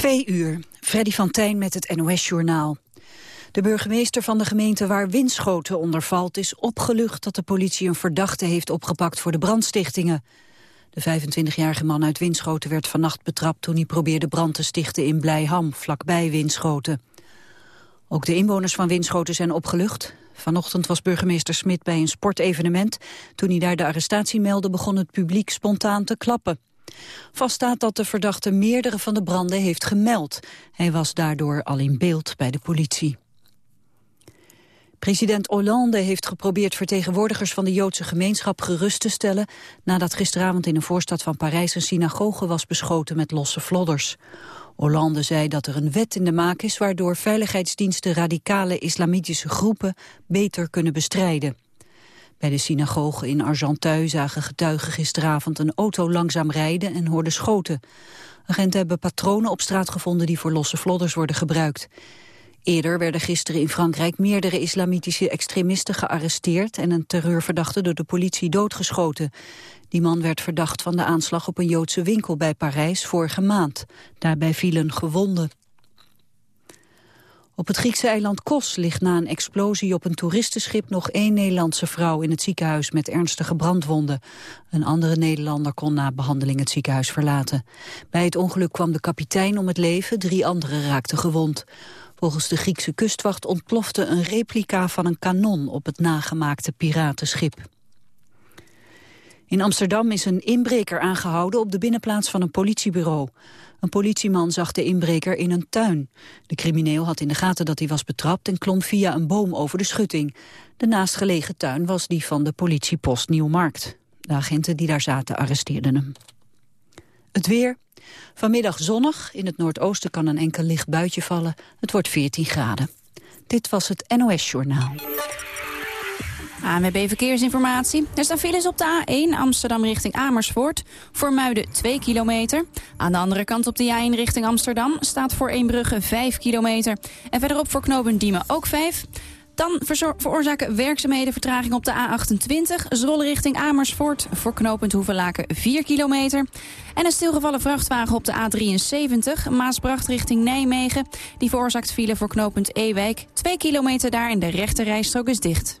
Twee uur. Freddy van Tijn met het NOS-journaal. De burgemeester van de gemeente waar Winschoten onder valt... is opgelucht dat de politie een verdachte heeft opgepakt voor de brandstichtingen. De 25-jarige man uit Winschoten werd vannacht betrapt... toen hij probeerde brand te stichten in Blijham, vlakbij Winschoten. Ook de inwoners van Winschoten zijn opgelucht. Vanochtend was burgemeester Smit bij een sportevenement. Toen hij daar de arrestatie meldde, begon het publiek spontaan te klappen. Vaststaat dat de verdachte meerdere van de branden heeft gemeld. Hij was daardoor al in beeld bij de politie. President Hollande heeft geprobeerd vertegenwoordigers van de Joodse gemeenschap gerust te stellen nadat gisteravond in een voorstad van Parijs een synagoge was beschoten met losse vlodders. Hollande zei dat er een wet in de maak is waardoor veiligheidsdiensten radicale islamitische groepen beter kunnen bestrijden. Bij de synagoge in Argenteuil zagen getuigen gisteravond een auto langzaam rijden en hoorden schoten. Agenten hebben patronen op straat gevonden die voor losse vlodders worden gebruikt. Eerder werden gisteren in Frankrijk meerdere islamitische extremisten gearresteerd en een terreurverdachte door de politie doodgeschoten. Die man werd verdacht van de aanslag op een Joodse winkel bij Parijs vorige maand. Daarbij vielen gewonden. Op het Griekse eiland Kos ligt na een explosie op een toeristenschip nog één Nederlandse vrouw in het ziekenhuis met ernstige brandwonden. Een andere Nederlander kon na behandeling het ziekenhuis verlaten. Bij het ongeluk kwam de kapitein om het leven, drie anderen raakten gewond. Volgens de Griekse kustwacht ontplofte een replica van een kanon op het nagemaakte piratenschip. In Amsterdam is een inbreker aangehouden op de binnenplaats van een politiebureau. Een politieman zag de inbreker in een tuin. De crimineel had in de gaten dat hij was betrapt en klom via een boom over de schutting. De naastgelegen tuin was die van de politiepost Nieuwmarkt. De agenten die daar zaten arresteerden hem. Het weer. Vanmiddag zonnig. In het noordoosten kan een enkel licht buitje vallen. Het wordt 14 graden. Dit was het NOS Journaal. ANWB Verkeersinformatie. Er staan files op de A1 Amsterdam richting Amersfoort. Voor Muiden 2 kilometer. Aan de andere kant op de A1 richting Amsterdam staat voor Eembrugge 5 kilometer. En verderop voor Knopen Diemen ook 5. Dan veroorzaken werkzaamheden vertraging op de A28. Zwolle richting Amersfoort. Voor knooppunt Hoevelaken 4 kilometer. En een stilgevallen vrachtwagen op de A73. Maasbracht richting Nijmegen. Die veroorzaakt file voor knooppunt Ewijk. 2 kilometer daar en de rechte rijstrook is dicht.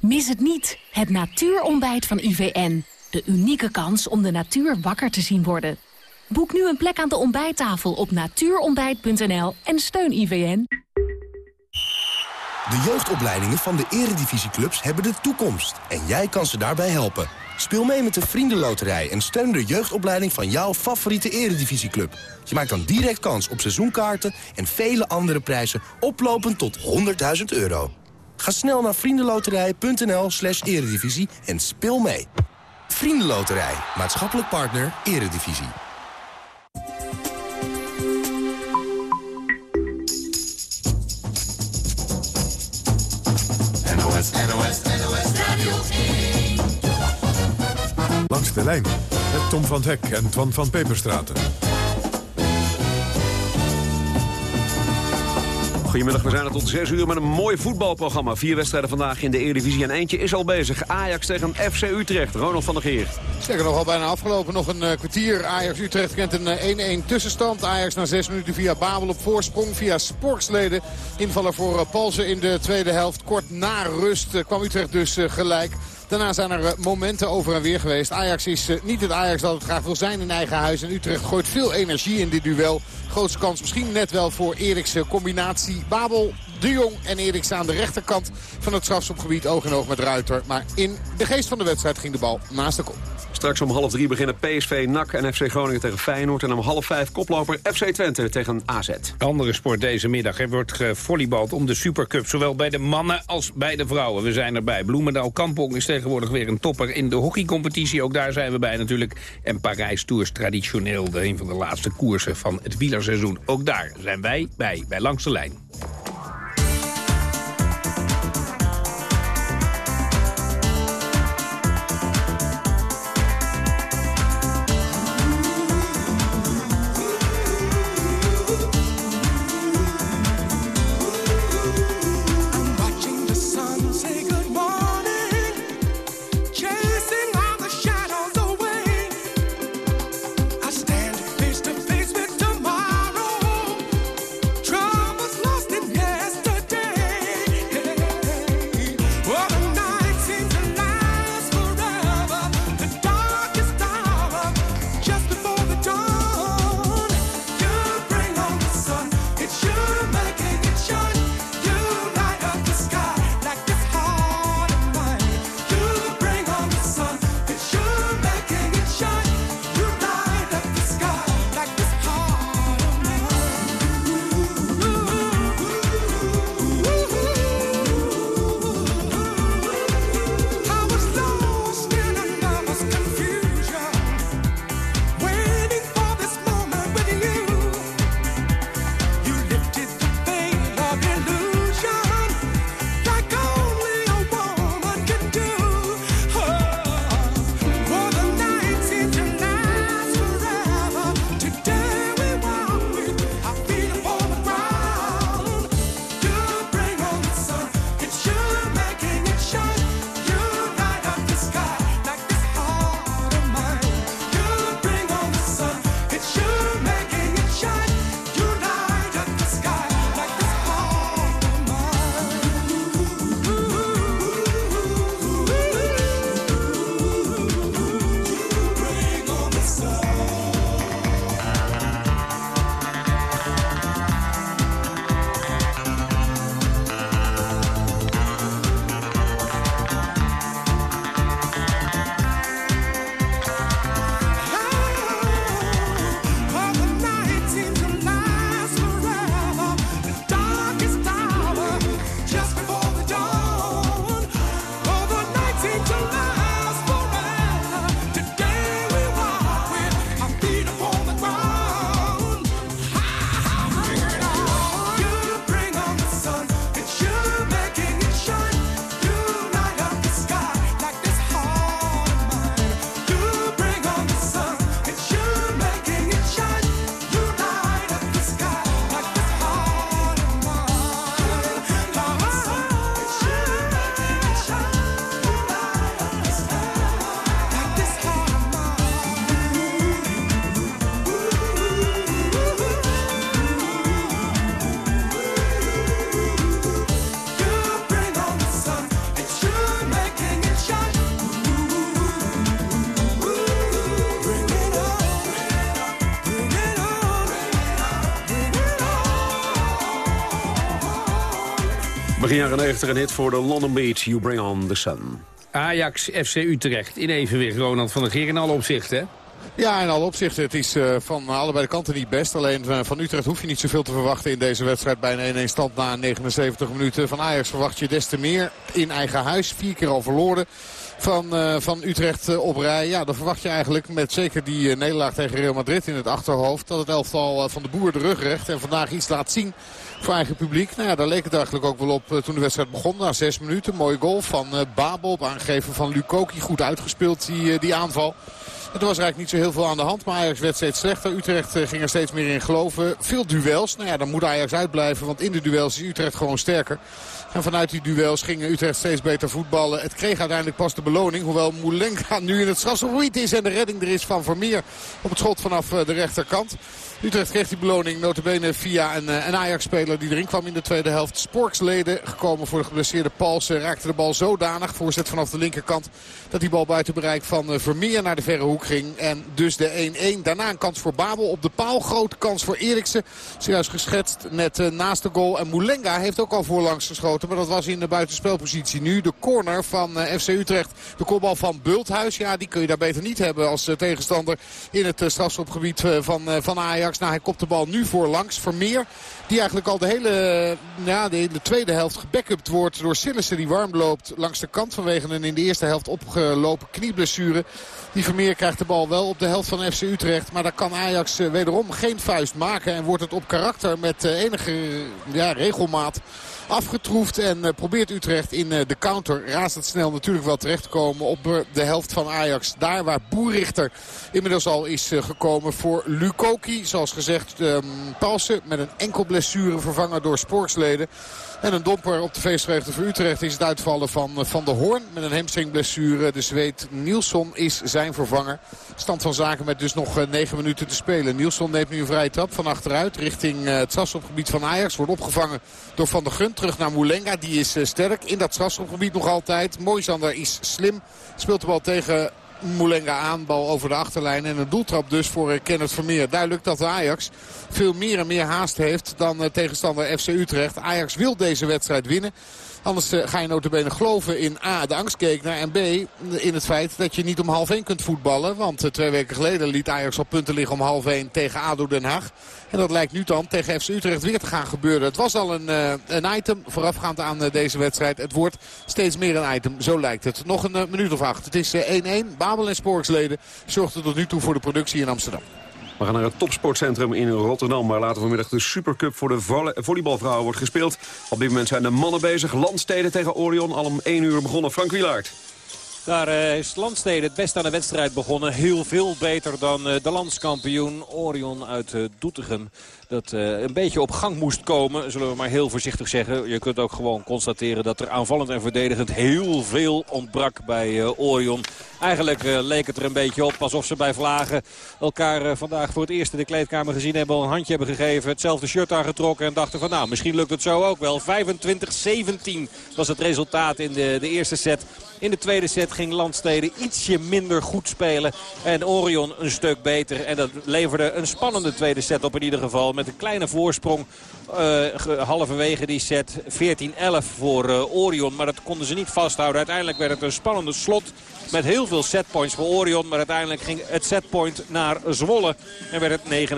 Mis het niet, het natuurontbijt van IVN. De unieke kans om de natuur wakker te zien worden. Boek nu een plek aan de ontbijttafel op natuurontbijt.nl en steun IVN. De jeugdopleidingen van de eredivisieclubs hebben de toekomst. En jij kan ze daarbij helpen. Speel mee met de Vriendenloterij en steun de jeugdopleiding van jouw favoriete eredivisieclub. Je maakt dan direct kans op seizoenkaarten en vele andere prijzen oplopend tot 100.000 euro. Ga snel naar vriendenloterij.nl slash eredivisie en speel mee. Vriendenloterij, maatschappelijk partner, eredivisie. NOS, NOS, NOS Radio 1. Langs de lijn met Tom van Hek en Twan van Peperstraten. Goedemiddag, we zijn er tot 6 uur met een mooi voetbalprogramma. Vier wedstrijden vandaag in de Eredivisie en eentje is al bezig. Ajax tegen FC Utrecht. Ronald van der Geer. Zeker nog al bijna afgelopen. Nog een uh, kwartier. Ajax-Utrecht kent een 1-1 uh, tussenstand. Ajax na 6 minuten via Babel op voorsprong. Via Sporksleden. Invaller voor uh, Palsen in de tweede helft. Kort na rust kwam Utrecht dus gelijk. Daarna zijn er momenten over en weer geweest. Ajax is niet het Ajax dat het graag wil zijn in eigen huis. En Utrecht gooit veel energie in dit duel. Grootste kans misschien net wel voor Erikse combinatie. Babel De Jong en Eriksen aan de rechterkant van het strafschopgebied. Oog in oog met Ruiter. Maar in de geest van de wedstrijd ging de bal naast de kop. Straks om half drie beginnen PSV, NAC en FC Groningen tegen Feyenoord. En om half vijf koploper FC Twente tegen AZ. Andere sport deze middag. Er wordt gevolleybald om de Supercup. Zowel bij de mannen als bij de vrouwen. We zijn erbij. Bloemendaal Kampong is tegenwoordig weer een topper in de hockeycompetitie. Ook daar zijn we bij natuurlijk. En Parijs Tours traditioneel de een van de laatste koersen van het wielerseizoen. Ook daar zijn wij bij, bij Langs de Lijn. Begin jaren 90 een hit voor de London Beach, You Bring On The Sun. Ajax, FC Utrecht in evenwicht, Ronald van der Geer in alle opzichten. Ja, in alle opzichten. Het is uh, van allebei de kanten niet best. Alleen uh, van Utrecht hoef je niet zoveel te verwachten in deze wedstrijd. Bij een 1-1 stand na 79 minuten. Van Ajax verwacht je des te meer in eigen huis. Vier keer al verloren van, uh, van Utrecht op rij. Ja, dan verwacht je eigenlijk met zeker die nederlaag tegen Real Madrid in het achterhoofd... dat het elftal van de boer de rug recht en vandaag iets laat zien voor eigen publiek. Nou ja, daar leek het eigenlijk ook wel op toen de wedstrijd begon. Na zes minuten, mooie goal van Babel op aangegeven van Lukoki. Goed uitgespeeld die, die aanval. Er was eigenlijk niet zo heel veel aan de hand. Maar Ajax werd steeds slechter. Utrecht ging er steeds meer in geloven. Veel duels. Nou ja, dan moet Ajax uitblijven. Want in de duels is Utrecht gewoon sterker. En vanuit die duels ging Utrecht steeds beter voetballen. Het kreeg uiteindelijk pas de beloning. Hoewel Moulenga nu in het strafschopgebied is. En de redding er is van Vermeer op het schot vanaf de rechterkant. Utrecht kreeg die beloning notabene via een, een Ajax-speler die erin kwam in de tweede helft. Sporksleden gekomen voor de geblesseerde Palsen. Raakte de bal zodanig, voorzet vanaf de linkerkant, dat die bal buiten bereik van Vermeer naar de verre hoek ging. En dus de 1-1. Daarna een kans voor Babel op de paal. Grote kans voor Eriksen. Zojuist geschetst net uh, naast de goal. En Moulenga heeft ook al voorlangs geschoten. Maar dat was in de buitenspelpositie. Nu de corner van FC Utrecht. De kopbal van Bulthuis. Ja, die kun je daar beter niet hebben als tegenstander in het strafschopgebied van, van Ajax. Nou, hij kopt de bal nu voorlangs. Vermeer. Die eigenlijk al de hele, ja, de, hele tweede helft gebackupt wordt door Sillissen die warm loopt langs de kant vanwege een in de eerste helft opgelopen knieblessure. Die Vermeer krijgt de bal wel op de helft van FC Utrecht. Maar daar kan Ajax eh, wederom geen vuist maken. En wordt het op karakter met eh, enige ja, regelmaat afgetroefd. En uh, probeert Utrecht in uh, de counter razendsnel natuurlijk wel terecht te komen op uh, de helft van Ajax. Daar waar Boerichter inmiddels al is gekomen voor Lukoki. Zoals gezegd um, Palsen met een enkel blessure vervangen door Sporksleden. En een domper op de feestrechter voor Utrecht is het uitvallen van Van der Hoorn. Met een hamstringblessure. De Zweed Nielsen is zijn vervanger. Stand van zaken met dus nog 9 minuten te spelen. Nielsen neemt nu een vrije trap van achteruit richting het strafschopgebied van Ajax. Wordt opgevangen door Van der Gunt. Terug naar Moulenga. Die is sterk in dat strafschopgebied nog altijd. Moisander is slim. Speelt de bal tegen Moulenga aan. Bal over de achterlijn. En een doeltrap dus voor Kenneth Vermeer. Duidelijk dat Ajax veel meer en meer haast heeft dan tegenstander FC Utrecht. Ajax wil deze wedstrijd winnen. Anders uh, ga je notabene geloven in A, de angstkekenaar. En B, in het feit dat je niet om half 1 kunt voetballen. Want uh, twee weken geleden liet Ajax al punten liggen om half 1 tegen ADO Den Haag. En dat lijkt nu dan tegen FC Utrecht weer te gaan gebeuren. Het was al een, uh, een item voorafgaand aan deze wedstrijd. Het wordt steeds meer een item, zo lijkt het. Nog een minuut of acht. Het is 1-1. Babel en Sporksleden zorgden tot nu toe voor de productie in Amsterdam. We gaan naar het topsportcentrum in Rotterdam... waar later vanmiddag de Supercup voor de volley volleybalvrouwen wordt gespeeld. Op dit moment zijn de mannen bezig. Landsteden tegen Orion, al om 1 uur begonnen. Frank Wielaert. Daar is Landstede het best aan de wedstrijd begonnen. Heel veel beter dan de landskampioen Orion uit Doetinchem dat een beetje op gang moest komen. Zullen we maar heel voorzichtig zeggen. Je kunt ook gewoon constateren dat er aanvallend en verdedigend heel veel ontbrak bij Orion. Eigenlijk leek het er een beetje op alsof ze bij Vlagen elkaar vandaag voor het eerst in de kleedkamer gezien hebben. Al een handje hebben gegeven, hetzelfde shirt aangetrokken en dachten van nou misschien lukt het zo ook wel. 25-17 was het resultaat in de, de eerste set. In de tweede set ging Landstede ietsje minder goed spelen. En Orion een stuk beter. En dat leverde een spannende tweede set op in ieder geval met een kleine voorsprong uh, halverwege die set 14-11 voor uh, Orion. Maar dat konden ze niet vasthouden. Uiteindelijk werd het een spannende slot met heel veel setpoints voor Orion. Maar uiteindelijk ging het setpoint naar Zwolle. En werd het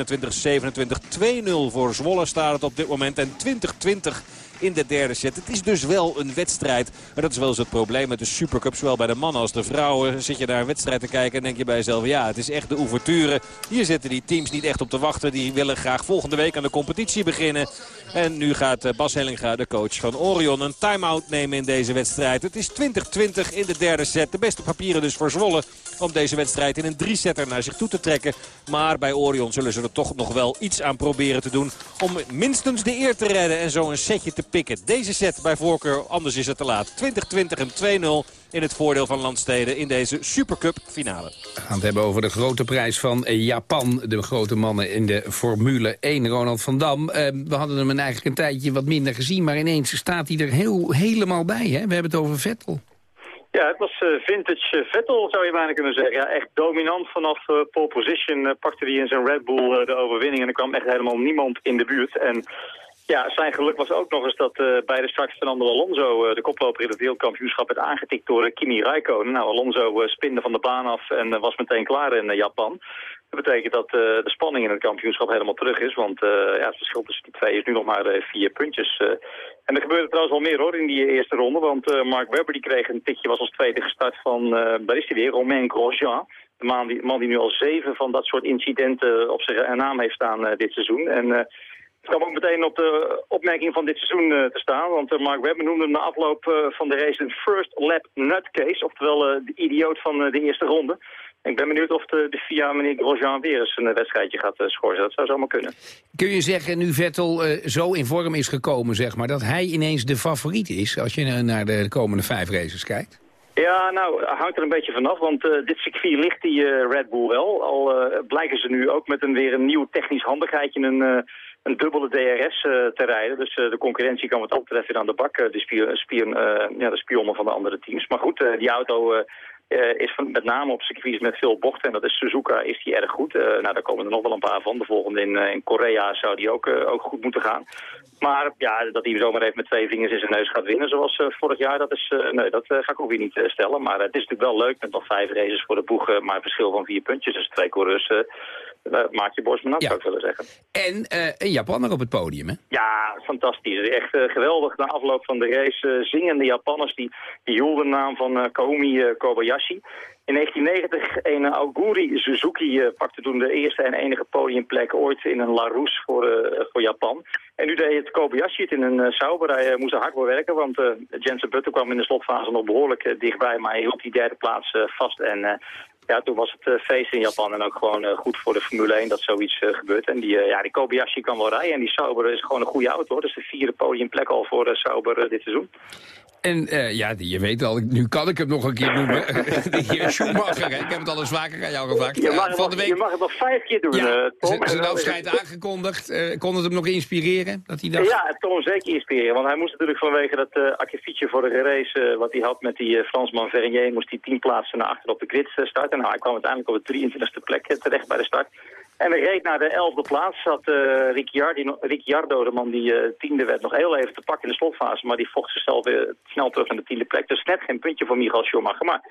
29-27. 2-0 voor Zwolle staat het op dit moment. En 20-20 in de derde set. Het is dus wel een wedstrijd. Maar dat is wel eens het probleem met de Supercup. Zowel bij de mannen als de vrouwen. Zit je naar een wedstrijd te kijken en denk je bij jezelf... ja, het is echt de ouverture. Hier zitten die teams niet echt op te wachten. Die willen graag volgende week aan de competitie beginnen. En nu gaat eh, Bas Hellinga, de coach van Orion, een time-out nemen in deze wedstrijd. Het is 20-20 in de derde set. De beste papieren dus voor Zwolle om deze wedstrijd in een drie-setter naar zich toe te trekken. Maar bij Orion zullen ze er toch nog wel iets aan proberen te doen... om minstens de eer te redden en zo een setje te pikken. Deze set bij voorkeur, anders is het te laat. 20-20 en 2-0 in het voordeel van Landsteden in deze Supercup finale. We gaan het hebben over de grote prijs van Japan. De grote mannen in de Formule 1. Ronald van Dam, eh, we hadden hem eigenlijk een tijdje wat minder gezien... maar ineens staat hij er heel, helemaal bij. Hè? We hebben het over Vettel. Ja, het was uh, vintage Vettel, zou je bijna kunnen zeggen. Ja, echt dominant vanaf uh, pole position pakte hij in zijn Red Bull de overwinning. En er kwam echt helemaal niemand in de buurt. En ja, zijn geluk was ook nog eens dat uh, bij de start Fernando Alonso, uh, de koploper in het wereldkampioenschap, werd aangetikt door uh, Kimi Räikkönen. Nou, Alonso spinde van de baan af en was meteen klaar in Japan. Dat betekent dat de spanning in het kampioenschap helemaal terug is, want ja, het verschil tussen die twee is nu nog maar vier puntjes. en er gebeurde trouwens al meer hoor in die eerste ronde, want Mark Webber die kreeg een tikje, was als tweede gestart van, daar is hij weer, Romain Grosjean. De man die, man die nu al zeven van dat soort incidenten op zijn naam heeft staan dit seizoen. En het kwam ook meteen op de opmerking van dit seizoen uh, te staan. Want uh, Mark Webber noemde na afloop uh, van de race een first lap nutcase. Oftewel de idioot van de eerste ronde. Ik ben benieuwd of de, de VIA meneer Grosjean weer eens een wedstrijdje gaat schorsen. Dat zou zomaar kunnen. Kun je zeggen, nu Vettel zo in vorm is gekomen, zeg maar, dat hij ineens de favoriet is als je naar de komende vijf races kijkt? Ja, nou, hangt er een beetje vanaf, want uh, dit circuit ligt die uh, Red Bull wel. Al blijken ze nu ook met een weer een nieuw technisch handigheidje een een dubbele DRS uh, te rijden. Dus uh, de concurrentie kan wat dat betreft aan de bak, uh, de, spier, spier, ja, de spionnen van de andere teams. Maar goed, die auto is met name op circuits met veel bochten. En dat is Suzuka, is die erg goed. nou, daar komen er nog wel een paar van. De volgende in, in Korea zou die ook, ook goed moeten gaan. Maar ja, dat hij zomaar even met twee vingers in zijn neus gaat winnen zoals vorig jaar, dat, is, nee, dat ga ik ook weer niet stellen. Maar het is natuurlijk wel leuk met nog vijf races voor de boeg, maar een verschil van vier puntjes. Dus twee coureurs maak je borst maar nat, zou ik willen zeggen. En een Japanner op het podium, hè? Ja, fantastisch. Echt geweldig. Na afloop van de race zingende Japanners, die, die de naam van Kaomi Kobayashi. In 1990 een Auguri Suzuki pakte toen de eerste en enige podiumplek ooit in een Larousse voor, uh, voor Japan. En nu deed het Kobayashi het in een uh, Sauber. Hij moest er hard voor werken, want uh, Jensen Button kwam in de slotfase nog behoorlijk dichtbij. Maar hij hield die derde plaats vast en ja, toen was het feest in Japan en ook gewoon goed voor de Formule 1 dat zoiets gebeurt. En die, ja, die Kobayashi kan wel rijden en die Sauber is gewoon een goede auto. Hoor. Is de vierde podiumplek al voor Sauber dit seizoen. En uh, ja, je weet al, nu kan ik hem nog een keer noemen. de heer Schumacher, hè? ik heb het al eens vaker aan jou gevraagd. Je mag, uh, van de week... je mag het nog vijf keer doen, ja, uh, Tom. Zijn afscheid aangekondigd. Uh, kon het hem nog inspireren? Dat hij dacht... Ja, hem zeker inspireren. Want hij moest natuurlijk vanwege dat uh, akkefietje voor de race... wat hij had met die Fransman Vernier... moest hij tien plaatsen naar achter op de grid starten. Nou, hij kwam uiteindelijk op de 23e plek terecht bij de start. En hij reed naar de elfde plaats. Zat uh, Ricciardo, de man die uh, tiende werd, nog heel even te pakken in de slotfase. Maar die vocht zichzelf weer snel terug naar de tiende plek. Dus net geen puntje voor Michael Schumacher. Maar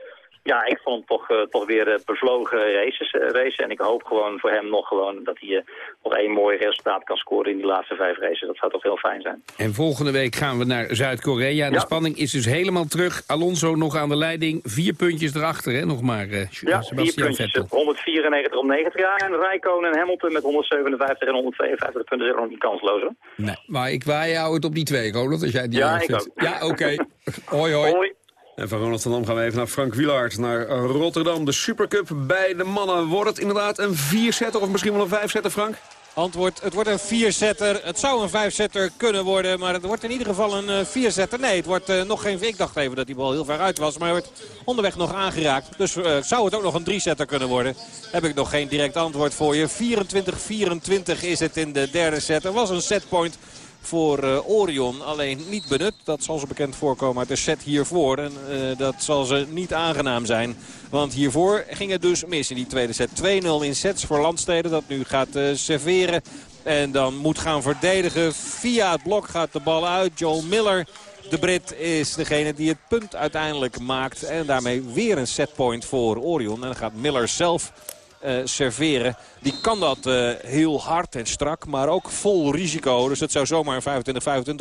ja, ik vond toch, uh, toch weer uh, bevlogen races, uh, racen. En ik hoop gewoon voor hem nog gewoon dat hij nog één mooi resultaat kan scoren in die laatste vijf races. Dat zou toch heel fijn zijn. En volgende week gaan we naar Zuid-Korea. De spanning is dus helemaal terug. Alonso nog aan de leiding. Vier puntjes erachter, hè, nog maar, ja, Sebastian vier puntjes. Vettel. 194 om 90 jaar. En Rijkonen en Hamilton met 157 en 152 punten zijn nog niet kansloos. Hoor. Nee, maar ik waai jou het op die twee, Ronald, als jij die Ja, ik ook. Ja, oké. Okay. hoi, hoi. hoi. En van Ronald van Dam gaan we even naar Frank Wielaert, naar Rotterdam. De Supercup bij de mannen. Wordt het inderdaad een vierzetter of misschien wel een vijfzetter, Frank? Antwoord, het wordt een vierzetter. Het zou een vijfzetter kunnen worden, maar het wordt in ieder geval een uh, vierzetter. Nee, het wordt uh, nog geen... Ik dacht even dat die bal heel ver uit was, maar wordt onderweg nog aangeraakt. Dus uh, zou het ook nog een driezetter kunnen worden? Heb ik nog geen direct antwoord voor je. 24-24 is het in de derde set. Er was een setpoint voor uh, Orion. Alleen niet benut. Dat zal ze bekend voorkomen uit de set hiervoor. En uh, dat zal ze niet aangenaam zijn. Want hiervoor ging het dus mis in die tweede set. 2-0 in sets voor Landsteden. Dat nu gaat uh, serveren. En dan moet gaan verdedigen. Via het blok gaat de bal uit. Joel Miller... De Brit is degene die het punt uiteindelijk maakt. En daarmee weer een setpoint voor Orion. En dan gaat Miller zelf uh, serveren. Die kan dat uh, heel hard en strak, maar ook vol risico. Dus het zou zomaar een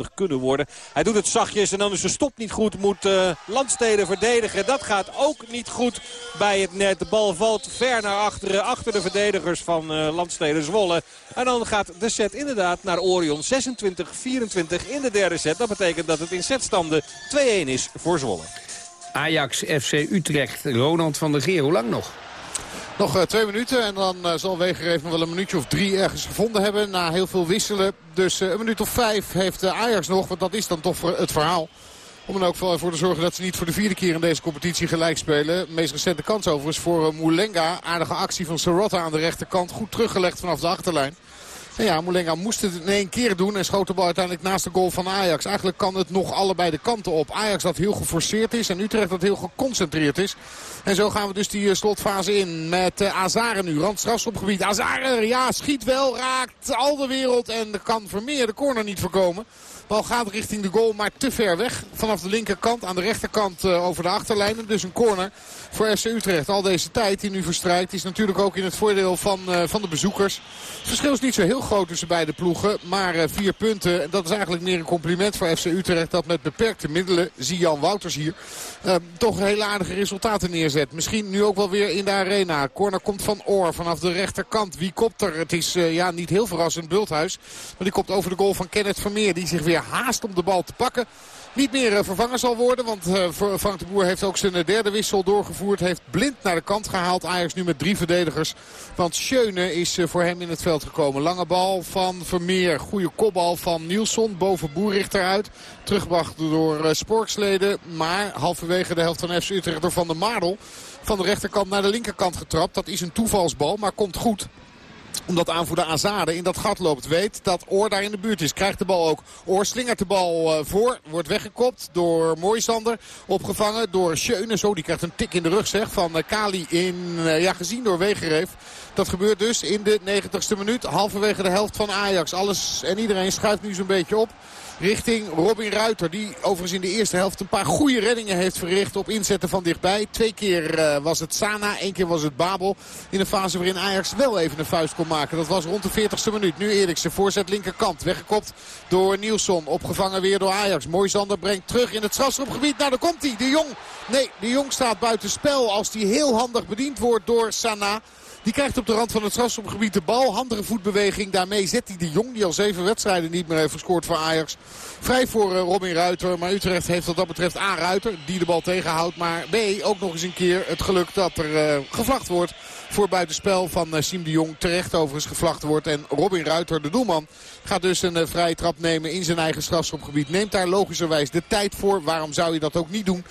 25-25 kunnen worden. Hij doet het zachtjes en dan is de stop niet goed. Moet uh, Landsteden verdedigen. Dat gaat ook niet goed bij het net. De bal valt ver naar achteren. Achter de verdedigers van Landsteden Zwolle. En dan gaat de set inderdaad naar Orion. 26-24 in de derde set. Dat betekent dat het in setstanden 2-1 is voor Zwolle. Ajax FC Utrecht. Ronald van der Geer, hoe lang nog? Nog uh, twee minuten en dan uh, zal Weger even wel een minuutje of drie ergens gevonden hebben. Na heel veel wisselen. Dus uh, een minuut of vijf heeft Ajax nog. Want dat is dan toch het verhaal. Om er ook voor te zorgen dat ze niet voor de vierde keer in deze competitie gelijk spelen. De meest recente kans overigens voor Moulenga. Aardige actie van Sarotta aan de rechterkant. Goed teruggelegd vanaf de achterlijn. En ja, Moulenga moest het in één keer doen en schoot de bal uiteindelijk naast de goal van Ajax. Eigenlijk kan het nog allebei de kanten op. Ajax dat heel geforceerd is en Utrecht dat heel geconcentreerd is. En zo gaan we dus die slotfase in met uh, Azaren nu. Randstrafschopgebied. Azaren, ja, schiet wel, raakt al de wereld en kan Vermeer de corner niet voorkomen. Bal gaat richting de goal, maar te ver weg. Vanaf de linkerkant, aan de rechterkant over de achterlijn. Dus een corner voor FC Utrecht. Al deze tijd die nu verstrijkt is natuurlijk ook in het voordeel van, uh, van de bezoekers. Het verschil is niet zo heel groot tussen beide ploegen. Maar uh, vier punten, dat is eigenlijk meer een compliment voor FC Utrecht. Dat met beperkte middelen, zie Jan Wouters hier, toch hele aardige resultaten neerzet. Misschien nu ook wel weer in de arena. Corner komt van Oor vanaf de rechterkant. Wie kopt er? Het is ja, niet heel verrassend Bulthuis. Maar die komt over de goal van Kenneth Vermeer. Die zich weer haast om de bal te pakken. Niet meer uh, vervangen zal worden, want uh, Frank de Boer heeft ook zijn derde wissel doorgevoerd. Heeft blind naar de kant gehaald. Ajax nu met drie verdedigers. Want Schöne is voor hem in het veld gekomen. Lange bal van Vermeer. Goede kopbal van Nielsen. Boven Boerichter uit. Teruggebracht door Sporksleden. Maar halverwege de helft van FC Utrecht door Van der Marel. Van de rechterkant naar de linkerkant getrapt. Dat is een toevalsbal, maar komt goed. Omdat aanvoerder Azade in dat gat loopt. Weet dat Oor daar in de buurt is. Krijgt de bal ook. Oor slingert de bal uh, voor. Wordt weggekopt door Mooisander. Opgevangen door Schöne. Zo, die krijgt een tik in de rug zeg. Van uh, Kali in, uh, ja, gezien door Wegereef. Dat gebeurt dus in de 90ste minuut. Halverwege de helft van Ajax. Alles en iedereen schuift nu zo'n beetje op richting Robin Ruiter. Die overigens in de eerste helft een paar goede reddingen heeft verricht op inzetten van dichtbij. Twee keer uh, was het Sana, één keer was het Babel. In een fase waarin Ajax wel even een vuist kon maken. Dat was rond de 40ste minuut. Nu Eriksen, voorzet linkerkant. Weggekopt door Nielsen. Opgevangen weer door Ajax. Moisander brengt terug in het strafschopgebied. Nou, daar komt hij. De Jong. Nee, de Jong staat buiten spel als hij heel handig bediend wordt door Sana. Die krijgt op de rand van het strafschopgebied de bal. Handige voetbeweging. Daarmee zet hij de Jong, die al zeven wedstrijden niet meer heeft gescoord voor Ajax. Vrij voor uh, Robin Ruiter. Maar Utrecht heeft wat dat betreft A. Ruiter, die de bal tegenhoudt. Maar B. ook nog eens een keer het geluk dat er uh, gevlacht wordt voor buitenspel van uh, Siem de Jong. Terecht overigens gevlacht wordt. En Robin Ruiter, de doelman, gaat dus een vrije trap nemen in zijn eigen strafschopgebied. Neemt daar logischerwijs de tijd voor. Waarom zou je dat ook niet doen?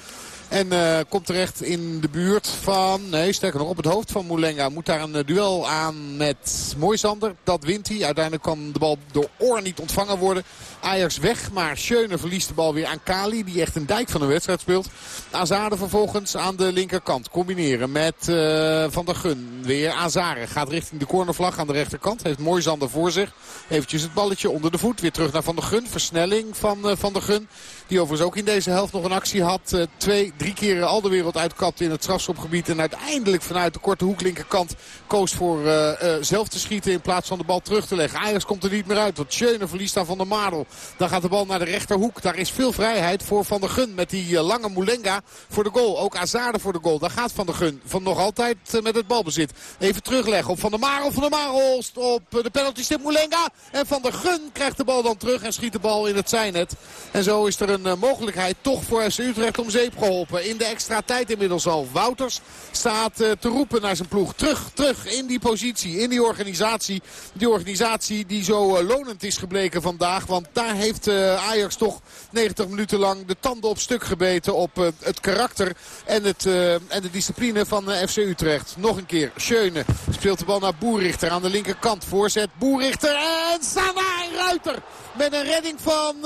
En uh, komt terecht in de buurt van, nee sterker nog op het hoofd van Moulenga. Moet daar een uh, duel aan met Moisander. Dat wint hij. Uiteindelijk kan de bal door Oor niet ontvangen worden. Ajax weg, maar Schöne verliest de bal weer aan Kali. Die echt een dijk van de wedstrijd speelt. Azade vervolgens aan de linkerkant. Combineren met uh, Van der Gun. Weer Azare gaat richting de cornervlag aan de rechterkant. Heeft Moisander voor zich. Eventjes het balletje onder de voet. Weer terug naar Van der Gun. Versnelling van Van der Gun. Die overigens ook in deze helft nog een actie had. Uh, twee, drie keer al de wereld uitkapte in het strafschopgebied. En uiteindelijk vanuit de korte hoek linkerkant koos voor uh, uh, zelf te schieten in plaats van de bal terug te leggen. Ajax komt er niet meer uit. Want Schöne verliest aan Van der Marel. Dan gaat de bal naar de rechterhoek. Daar is veel vrijheid voor Van der Gun. Met die lange Moulenga voor de goal. Ook Azade voor de goal. Daar gaat Van der Gun. Van nog altijd met het balbezit. Even terugleggen op Van der Marel. Van der Marel op de penalty stip Moulenga. En Van der Gun krijgt de bal dan terug en schiet de bal in het zijnet. En zo is er een uh, mogelijkheid toch voor FC Utrecht om zeep geholpen. In de extra tijd inmiddels al. Wouters staat uh, te roepen naar zijn ploeg. Terug, terug in die positie, in die organisatie. Die organisatie die zo uh, lonend is gebleken vandaag. Want daar heeft Ajax toch 90 minuten lang de tanden op stuk gebeten op het karakter en, het, en de discipline van FC Utrecht. Nog een keer, Schöne speelt de bal naar Boerrichter aan de linkerkant. Voorzet Boerrichter en Sana en Ruiter. Met een redding van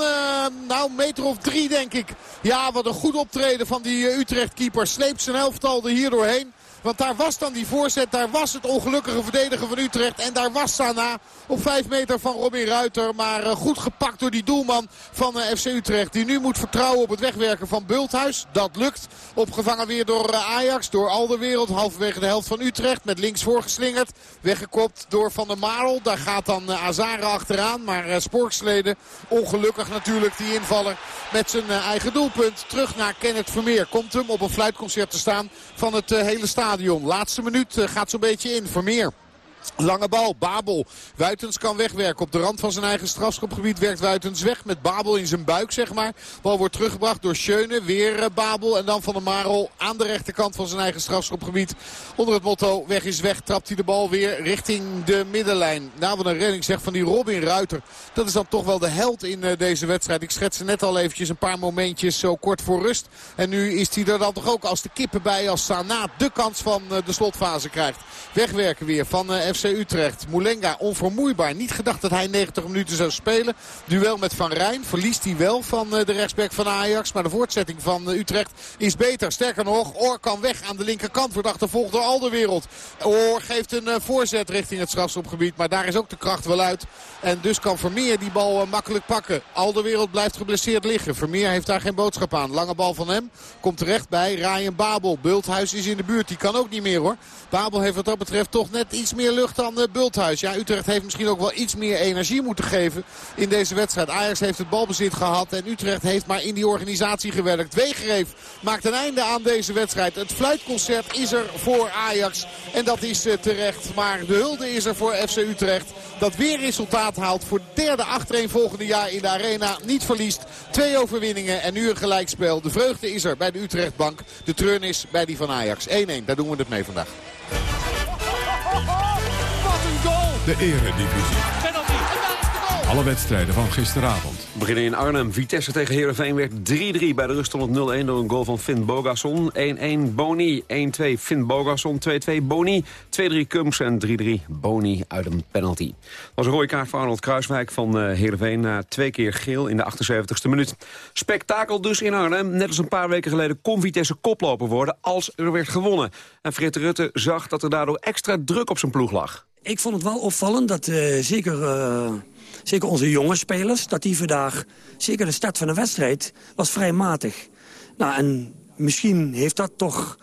nou, een meter of drie denk ik. Ja, wat een goed optreden van die Utrecht-keeper. Sleept zijn elftal er hier doorheen. Want daar was dan die voorzet, daar was het ongelukkige verdedigen van Utrecht. En daar was Sana op 5 meter van Robin Ruiter. Maar uh, goed gepakt door die doelman van uh, FC Utrecht. Die nu moet vertrouwen op het wegwerken van Bulthuis. Dat lukt. Opgevangen weer door uh, Ajax, door Alderwereld. Halverwege de helft van Utrecht. Met links voorgeslingerd. Weggekopt door Van der Marel. Daar gaat dan Azara achteraan. Maar Sporksleden, ongelukkig natuurlijk die invaller. Met zijn eigen doelpunt. Terug naar Kenneth Vermeer. Komt hem op een fluitconcert te staan van het hele stadion. Laatste minuut gaat zo'n beetje in. Vermeer. Lange bal, Babel. Wuitens kan wegwerken op de rand van zijn eigen strafschopgebied. Werkt Wuitens weg met Babel in zijn buik, zeg maar. Bal wordt teruggebracht door Schöne. Weer uh, Babel en dan Van der Marel aan de rechterkant van zijn eigen strafschopgebied. Onder het motto weg is weg trapt hij de bal weer richting de middenlijn. Nou, wat een redding zeg van die Robin Ruiter. Dat is dan toch wel de held in uh, deze wedstrijd. Ik schetste net al eventjes een paar momentjes zo kort voor rust. En nu is hij er dan toch ook als de kippen bij als Sana de kans van uh, de slotfase krijgt. Wegwerken weer van FC Utrecht. Moulenga onvermoeibaar. Niet gedacht dat hij 90 minuten zou spelen. Duel met Van Rijn. Verliest hij wel van de rechtsback van Ajax. Maar de voortzetting van Utrecht is beter. Sterker nog, Oor kan weg aan de linkerkant. Wordt achtervolgd door Alderwereld. Oor geeft een voorzet richting het strafschopgebied. Maar daar is ook de kracht wel uit. En dus kan Vermeer die bal makkelijk pakken. Alderwereld blijft geblesseerd liggen. Vermeer heeft daar geen boodschap aan. Lange bal van hem. Komt terecht bij Ryan Babel. Bulthuis is in de buurt. Die kan ook niet meer hoor. Babel heeft wat dat betreft toch net iets meer lucht dan uh, Bulthuis. Ja, Utrecht heeft misschien ook wel iets meer energie moeten geven in deze wedstrijd. Ajax heeft het balbezit gehad en Utrecht heeft maar in die organisatie gewerkt. Wegereef maakt een einde aan deze wedstrijd. Het fluitconcert is er voor Ajax en dat is uh, terecht. Maar de hulde is er voor FC Utrecht. Dat weer resultaat haalt voor derde achtereen volgende jaar in de arena. Niet verliest. Twee overwinningen en nu een gelijkspel. De vreugde is er bij de Utrechtbank. De treurnis bij die van Ajax. 1-1, daar doen we het mee vandaag. De eredivisie. Penalty. Alle wedstrijden van gisteravond. We beginnen in Arnhem. Vitesse tegen Heerenveen werd 3-3. Bij de rust stond 0-1 door een goal van Finn Bogasson. 1-1 Boni, 1-2 Finn Bogasson, 2-2 Boni, 2-3 Kums en 3-3 Boni uit een penalty. Dat was een rode kaart voor Arnold Kruiswijk van uh, Heerenveen... na twee keer geel in de 78ste minuut. Spektakel dus in Arnhem. Net als een paar weken geleden kon Vitesse koploper worden als er werd gewonnen. En Frit Rutte zag dat er daardoor extra druk op zijn ploeg lag. Ik vond het wel opvallend dat uh, zeker... Uh zeker onze jonge spelers, dat die vandaag, zeker de start van de wedstrijd, was vrij matig. Nou, en misschien heeft dat toch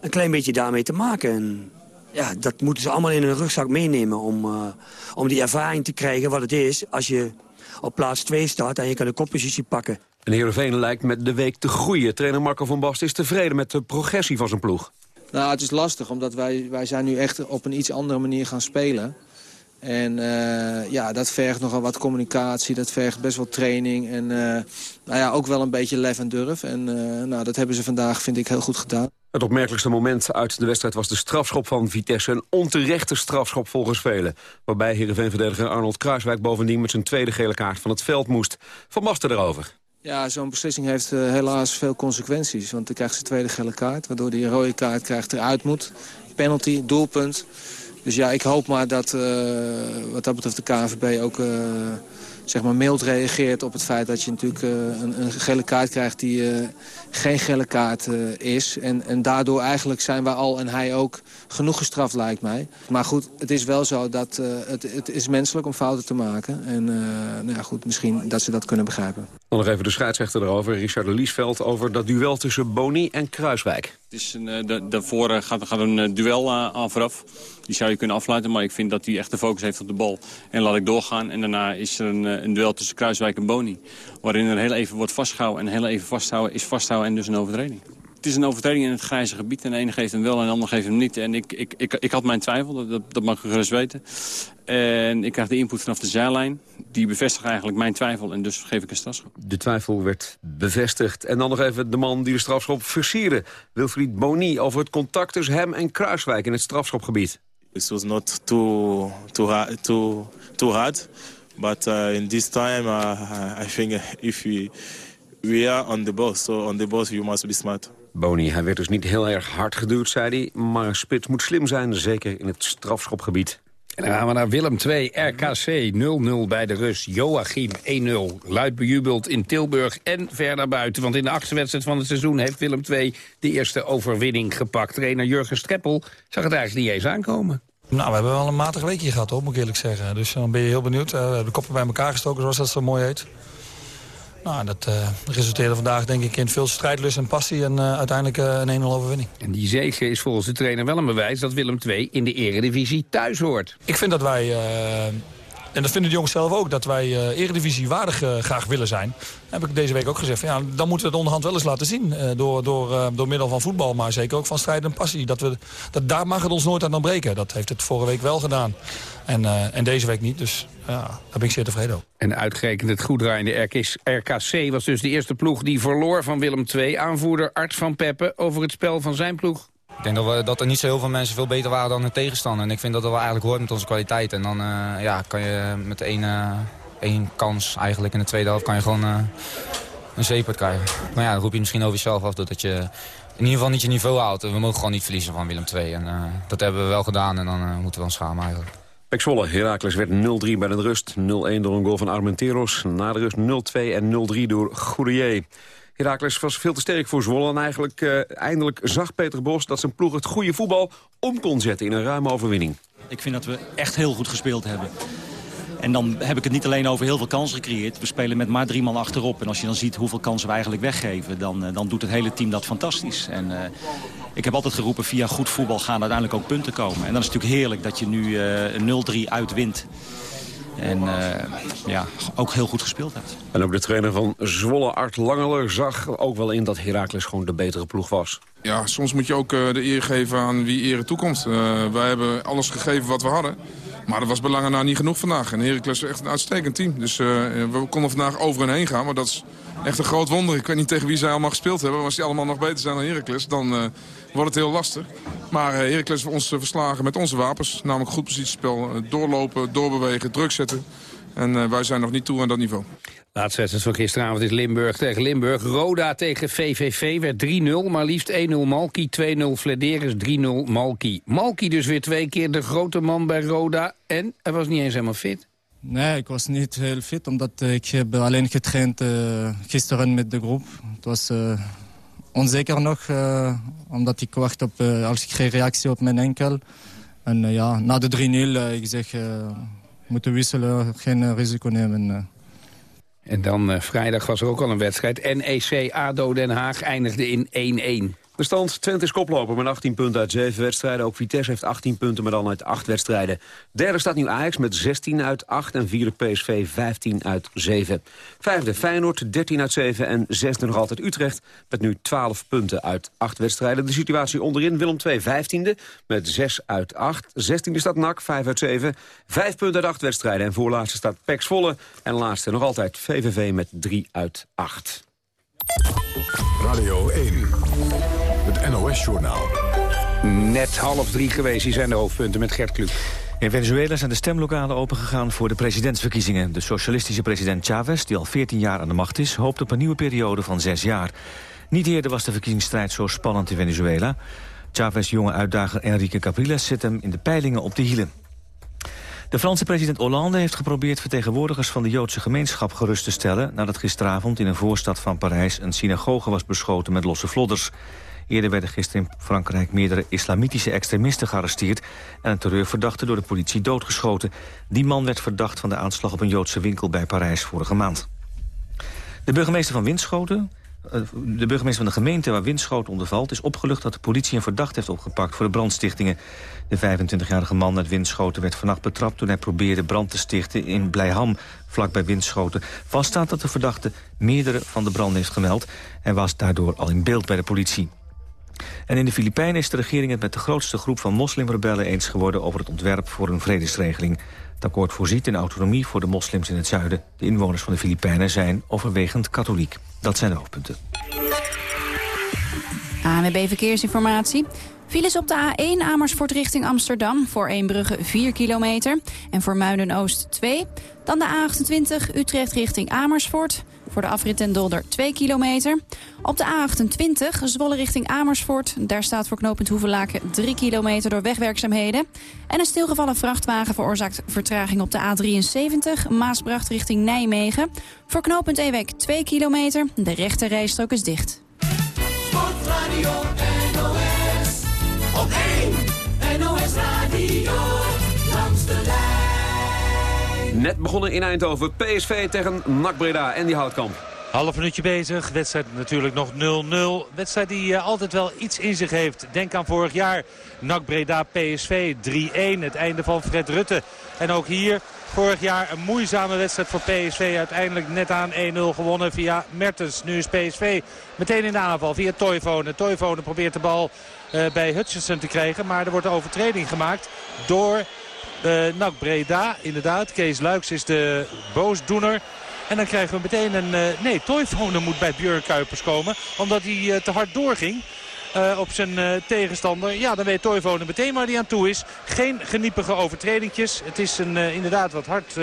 een klein beetje daarmee te maken. En ja, dat moeten ze allemaal in hun rugzak meenemen om, uh, om die ervaring te krijgen wat het is als je op plaats 2 staat en je kan de koppositie pakken. En Heerenveen lijkt met de week te groeien. Trainer Marco van Basten is tevreden met de progressie van zijn ploeg. Nou, het is lastig, omdat wij, wij zijn nu echt op een iets andere manier gaan spelen. En uh, ja, dat vergt nogal wat communicatie, dat vergt best wel training. En uh, nou ja, ook wel een beetje lef en durf. En uh, nou, dat hebben ze vandaag, vind ik, heel goed gedaan. Het opmerkelijkste moment uit de wedstrijd was de strafschop van Vitesse. Een onterechte strafschop volgens velen. Waarbij Heerenveen-verdediger Arnold Kruiswijk bovendien met zijn tweede gele kaart van het veld moest. Van Basten erover. Ja, zo'n beslissing heeft helaas veel consequenties. Want dan krijgt ze tweede gele kaart, waardoor een rode kaart krijgt eruit moet. Penalty, doelpunt. Dus ja, ik hoop maar dat uh, wat dat betreft de KNVB ook uh, zeg maar mild reageert op het feit dat je natuurlijk uh, een, een, gele kaart krijgt die geen gele kaart is. En, en daardoor eigenlijk zijn we al en hij ook genoeg gestraft lijkt mij. Maar goed, het is wel zo dat het, het is menselijk om fouten te maken. En nou ja, goed, misschien dat ze dat kunnen begrijpen. Dan nog even de scheidsrechter erover, Richard de Liesveld... over dat duel tussen Boni en Kruiswijk. Het is een, daarvoor gaat, gaat een duel aan vooraf. Die zou je kunnen afsluiten, maar ik vind dat hij echt de focus heeft op de bal. En laat ik doorgaan. En daarna is er een, een duel tussen Kruiswijk en Boni. Waarin er heel even wordt vastgehouden. En heel even vasthouden is vasthouden en dus een overtreding. Het is een overtreding in het grijze gebied. En de ene geeft hem wel en de ander geeft hem niet. En ik, ik, ik, ik had mijn twijfel, dat, dat mag ik gerust weten. En ik krijg de input vanaf de zijlijn. Die bevestigt eigenlijk mijn twijfel en dus geef ik een strafschop. De twijfel werd bevestigd. En dan nog even de man die de strafschop versierde. Wilfried Boni over het contact tussen hem en Kruiswijk in het strafschopgebied. It was not too too hard, too too hard, but uh, in this time uh, I think if we we are on the bus, so on the bus you must be smart. Boni, hij werd dus niet heel erg hard geduwd, zei hij. Maar een spits moet slim zijn, zeker in het strafschopgebied. En dan gaan we naar Willem 2, RKC 0-0 bij de Rus. Joachim 1-0. Luid bejubeld in Tilburg en ver naar buiten. Want in de achtste wedstrijd van het seizoen heeft Willem 2 de eerste overwinning gepakt. Trainer Jurgen Streppel zag het eigenlijk niet eens aankomen. Nou, we hebben wel een matig weekje gehad, hoor, moet ik eerlijk zeggen. Dus dan ben je heel benieuwd. Uh, de koppen bij elkaar gestoken, zoals dat zo mooi heet. Nou, dat uh, resulteerde vandaag denk ik in veel strijdlust en passie en uh, uiteindelijk uh, een 1-0 overwinning. En die zege is volgens de trainer wel een bewijs dat Willem II in de eredivisie thuis hoort. Ik vind dat wij, en dat vinden de jongens zelf ook, dat wij eredivisie waardig graag willen zijn. Dat heb ik deze week ook gezegd. Van, ja, dan moeten we het onderhand wel eens laten zien. door, door, door middel van voetbal, maar zeker ook van strijd en passie. Dat we, dat, daar mag het ons nooit aan ontbreken. Dat heeft het vorige week wel gedaan. En, uh, en deze week niet, dus ja, daar ben ik zeer tevreden over. En uitgerekend het goed draaiende RKC was dus de eerste ploeg die verloor van Willem II. Aanvoerder Art van Peppe over het spel van zijn ploeg. Ik denk dat, we, dat er niet zo heel veel mensen veel beter waren dan de tegenstander. En ik vind dat dat wel eigenlijk hoort met onze kwaliteit. En dan uh, ja, kan je met één, uh, één kans eigenlijk in de tweede helft kan je gewoon een zeepert krijgen. Maar ja, dan roep je misschien over jezelf af doordat je in ieder geval niet je niveau haalt. We mogen gewoon niet verliezen van Willem II. En dat hebben we wel gedaan en dan moeten we ons schamen eigenlijk. Pek Zwolle, Heracles werd 0-3 bij de rust. 0-1 door een goal van Armenteros. Na de rust 0-2 en 0-3 door Gourier. Heracles was veel te sterk voor Zwolle. En eigenlijk uh, eindelijk zag Peter Bos dat zijn ploeg het goede voetbal om kon zetten in een ruime overwinning. Ik vind dat we echt heel goed gespeeld hebben. En dan heb ik het niet alleen over heel veel kansen gecreëerd. We spelen met maar drie man achterop. En als je dan ziet hoeveel kansen we eigenlijk weggeven... dan, uh, dan doet het hele team dat fantastisch. En uh, ik heb altijd geroepen, via goed voetbal gaan uiteindelijk ook punten komen. En dan is het natuurlijk heerlijk dat je nu uh, 0-3 uitwint. En uh, ja, ook heel goed gespeeld hebt. En ook de trainer van Zwolle, Art Langeler, zag ook wel in dat Heracles gewoon de betere ploeg was. Ja, soms moet je ook uh, de eer geven aan wie ere toekomt. Uh, wij hebben alles gegeven wat we hadden. Maar dat was belangen nou niet genoeg vandaag. En Heracles is echt een uitstekend team. Dus we konden vandaag over en heen gaan. Maar dat is echt een groot wonder. Ik weet niet tegen wie zij allemaal gespeeld hebben. Maar als die allemaal nog beter zijn dan Heracles, dan wordt het heel lastig. Maar Heracles heeft ons verslagen met onze wapens. Namelijk goed positiespel, doorlopen, doorbewegen, druk zetten. En wij zijn nog niet toe aan dat niveau. Laatste wedstrijd van gisteravond is Limburg tegen Limburg. Roda tegen VVV werd 3-0, maar liefst 1-0 Malki, 2-0 Flederis, 3-0 Malki. Malki dus weer twee keer de grote man bij Roda en hij was niet eens helemaal fit. Nee, ik was niet heel fit, omdat ik heb alleen getraind uh, gisteren met de groep. Het was uh, onzeker nog, uh, omdat ik wacht op, als ik geen reactie op mijn enkel. En ja, na de 3-0, ik zeg, moeten wisselen, geen risico nemen. En dan vrijdag was er ook al een wedstrijd. NEC ADO Den Haag eindigde in 1-1. De stand Twente is koploper met 18 punten uit 7 wedstrijden. Ook Vitesse heeft 18 punten, maar dan uit 8 wedstrijden. Derde staat nu Ajax met 16 uit 8 en vierde PSV 15 uit 7. Vijfde Feyenoord 13 uit 7 en zesde nog altijd Utrecht... met nu 12 punten uit 8 wedstrijden. De situatie onderin Willem 2 15e met 6 uit 8. 16e staat NAC 5 uit 7. 5 punten uit 8 wedstrijden. En voorlaatste staat Pex Volle. En laatste nog altijd VVV met 3 uit 8. Radio 1. Het NOS-journaal. Net half drie geweest, hier zijn de hoofdpunten met Gert Kluk. In Venezuela zijn de stemlokalen opengegaan voor de presidentsverkiezingen. De socialistische president Chavez, die al 14 jaar aan de macht is... hoopt op een nieuwe periode van zes jaar. Niet eerder was de verkiezingsstrijd zo spannend in Venezuela. Chavez' jonge uitdager Enrique Capriles zit hem in de peilingen op de hielen. De Franse president Hollande heeft geprobeerd vertegenwoordigers van de Joodse gemeenschap gerust te stellen... nadat gisteravond in een voorstad van Parijs een synagoge was beschoten met losse vlodders. Eerder werden gisteren in Frankrijk meerdere islamitische extremisten gearresteerd... en een terreurverdachte door de politie doodgeschoten. Die man werd verdacht van de aanslag op een Joodse winkel bij Parijs vorige maand. De burgemeester van Winschoten, eh, de burgemeester van de gemeente waar Winschoten onder valt... is opgelucht dat de politie een verdachte heeft opgepakt voor de brandstichtingen. De 25-jarige man uit Winschoten werd vannacht betrapt... toen hij probeerde brand te stichten in Blijham, vlakbij Winschoten. Vaststaat dat de verdachte meerdere van de branden heeft gemeld... en was daardoor al in beeld bij de politie. En in de Filipijnen is de regering het met de grootste groep van moslimrebellen eens geworden over het ontwerp voor een vredesregeling. Het akkoord voorziet in autonomie voor de moslims in het zuiden. De inwoners van de Filipijnen zijn overwegend katholiek. Dat zijn de hoofdpunten. ANWB Verkeersinformatie. Files op de A1 Amersfoort richting Amsterdam. Voor Eembrugge 4 kilometer. En voor Muiden-Oost 2. Dan de A28 Utrecht richting Amersfoort. Voor de afrit en Dolder 2 kilometer. Op de A28 Zwolle richting Amersfoort. Daar staat voor knooppunt Hoevelaken 3 kilometer door wegwerkzaamheden. En een stilgevallen vrachtwagen veroorzaakt vertraging op de A73. Maasbracht richting Nijmegen. Voor knooppunt Ewek 2 kilometer. De rechte rijstrook is dicht. Sportradio NOS. Op 1 NOS Radio. Langs de lijn. Net begonnen in Eindhoven. PSV tegen NAC Breda en die Houtkamp. Half minuutje bezig. Wedstrijd natuurlijk nog 0-0. Wedstrijd die uh, altijd wel iets in zich heeft. Denk aan vorig jaar. NAC Breda PSV 3-1. Het einde van Fred Rutte. En ook hier vorig jaar een moeizame wedstrijd voor PSV. Uiteindelijk net aan 1-0 gewonnen via Mertens. Nu is PSV meteen in de aanval via Toivonen. Toivonen probeert de bal uh, bij Hutchinson te krijgen. Maar er wordt een overtreding gemaakt door NAC Breda, inderdaad. Kees Luiks is de boosdoener. En dan krijgen we meteen een... Uh, nee, Toivonen moet bij Björn Kuipers komen. Omdat hij uh, te hard doorging. Op zijn tegenstander. Ja, dan weet Toivonen meteen waar hij aan toe is. Geen geniepige overtredingjes. Het is een, inderdaad wat hard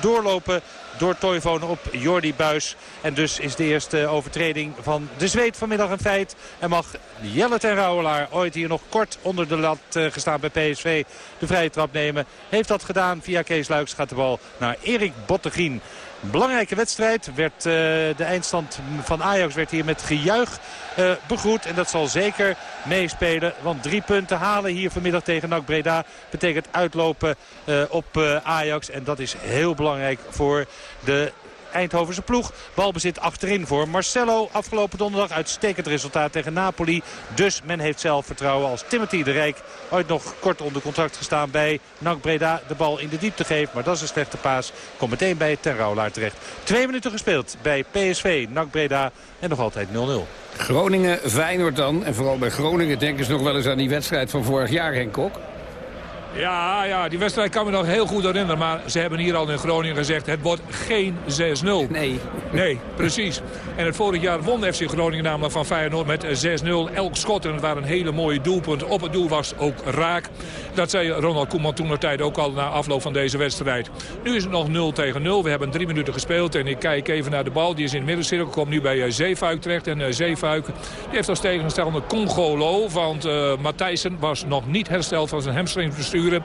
doorlopen door Toivonen op Jordi Buis. En dus is de eerste overtreding van de zweet vanmiddag een feit. En mag Jelle ten Rauwelaar, ooit hier nog kort onder de lat uh, gestaan bij PSV, de vrije trap nemen. Heeft dat gedaan. Via Kees Luiks gaat de bal naar Erik Bottegien. Belangrijke wedstrijd. Werd, uh, de eindstand van Ajax werd hier met gejuich uh, begroet. En dat zal zeker meespelen. Want drie punten halen hier vanmiddag tegen NAC Breda. Betekent uitlopen uh, op Ajax. En dat is heel belangrijk voor de Eindhovense ploeg. Balbezit achterin voor Marcelo. Afgelopen donderdag uitstekend resultaat tegen Napoli. Dus men heeft zelf vertrouwen als Timothy de Rijk ooit nog kort onder contract gestaan bij NAC Breda. De bal in de diepte geeft, maar dat is een slechte paas. Komt meteen bij Ten Rauwlaar terecht. Twee minuten gespeeld bij PSV, NAC Breda en nog altijd 0-0. Groningen, Feyenoord dan. En vooral bij Groningen denken ze nog wel eens aan die wedstrijd van vorig jaar, Henk Kok. Ja, ja, die wedstrijd kan me nog heel goed herinneren. Maar ze hebben hier al in Groningen gezegd, het wordt geen 6-0. Nee. Nee, precies. En het vorig jaar won FC Groningen namelijk van Feyenoord met 6-0. Elk schot, en het waren een hele mooie doelpunt. Op het doel was ook raak. Dat zei Ronald Koeman toen de tijd ook al na afloop van deze wedstrijd. Nu is het nog 0 tegen 0. We hebben drie minuten gespeeld. En ik kijk even naar de bal. Die is in de middencirkel. Komt nu bij eh, Zeefuik terecht. En uh, Zeefuik die heeft als tegenstander Congolo. Want uh, Matthijssen was nog niet hersteld van zijn hamstringversturen.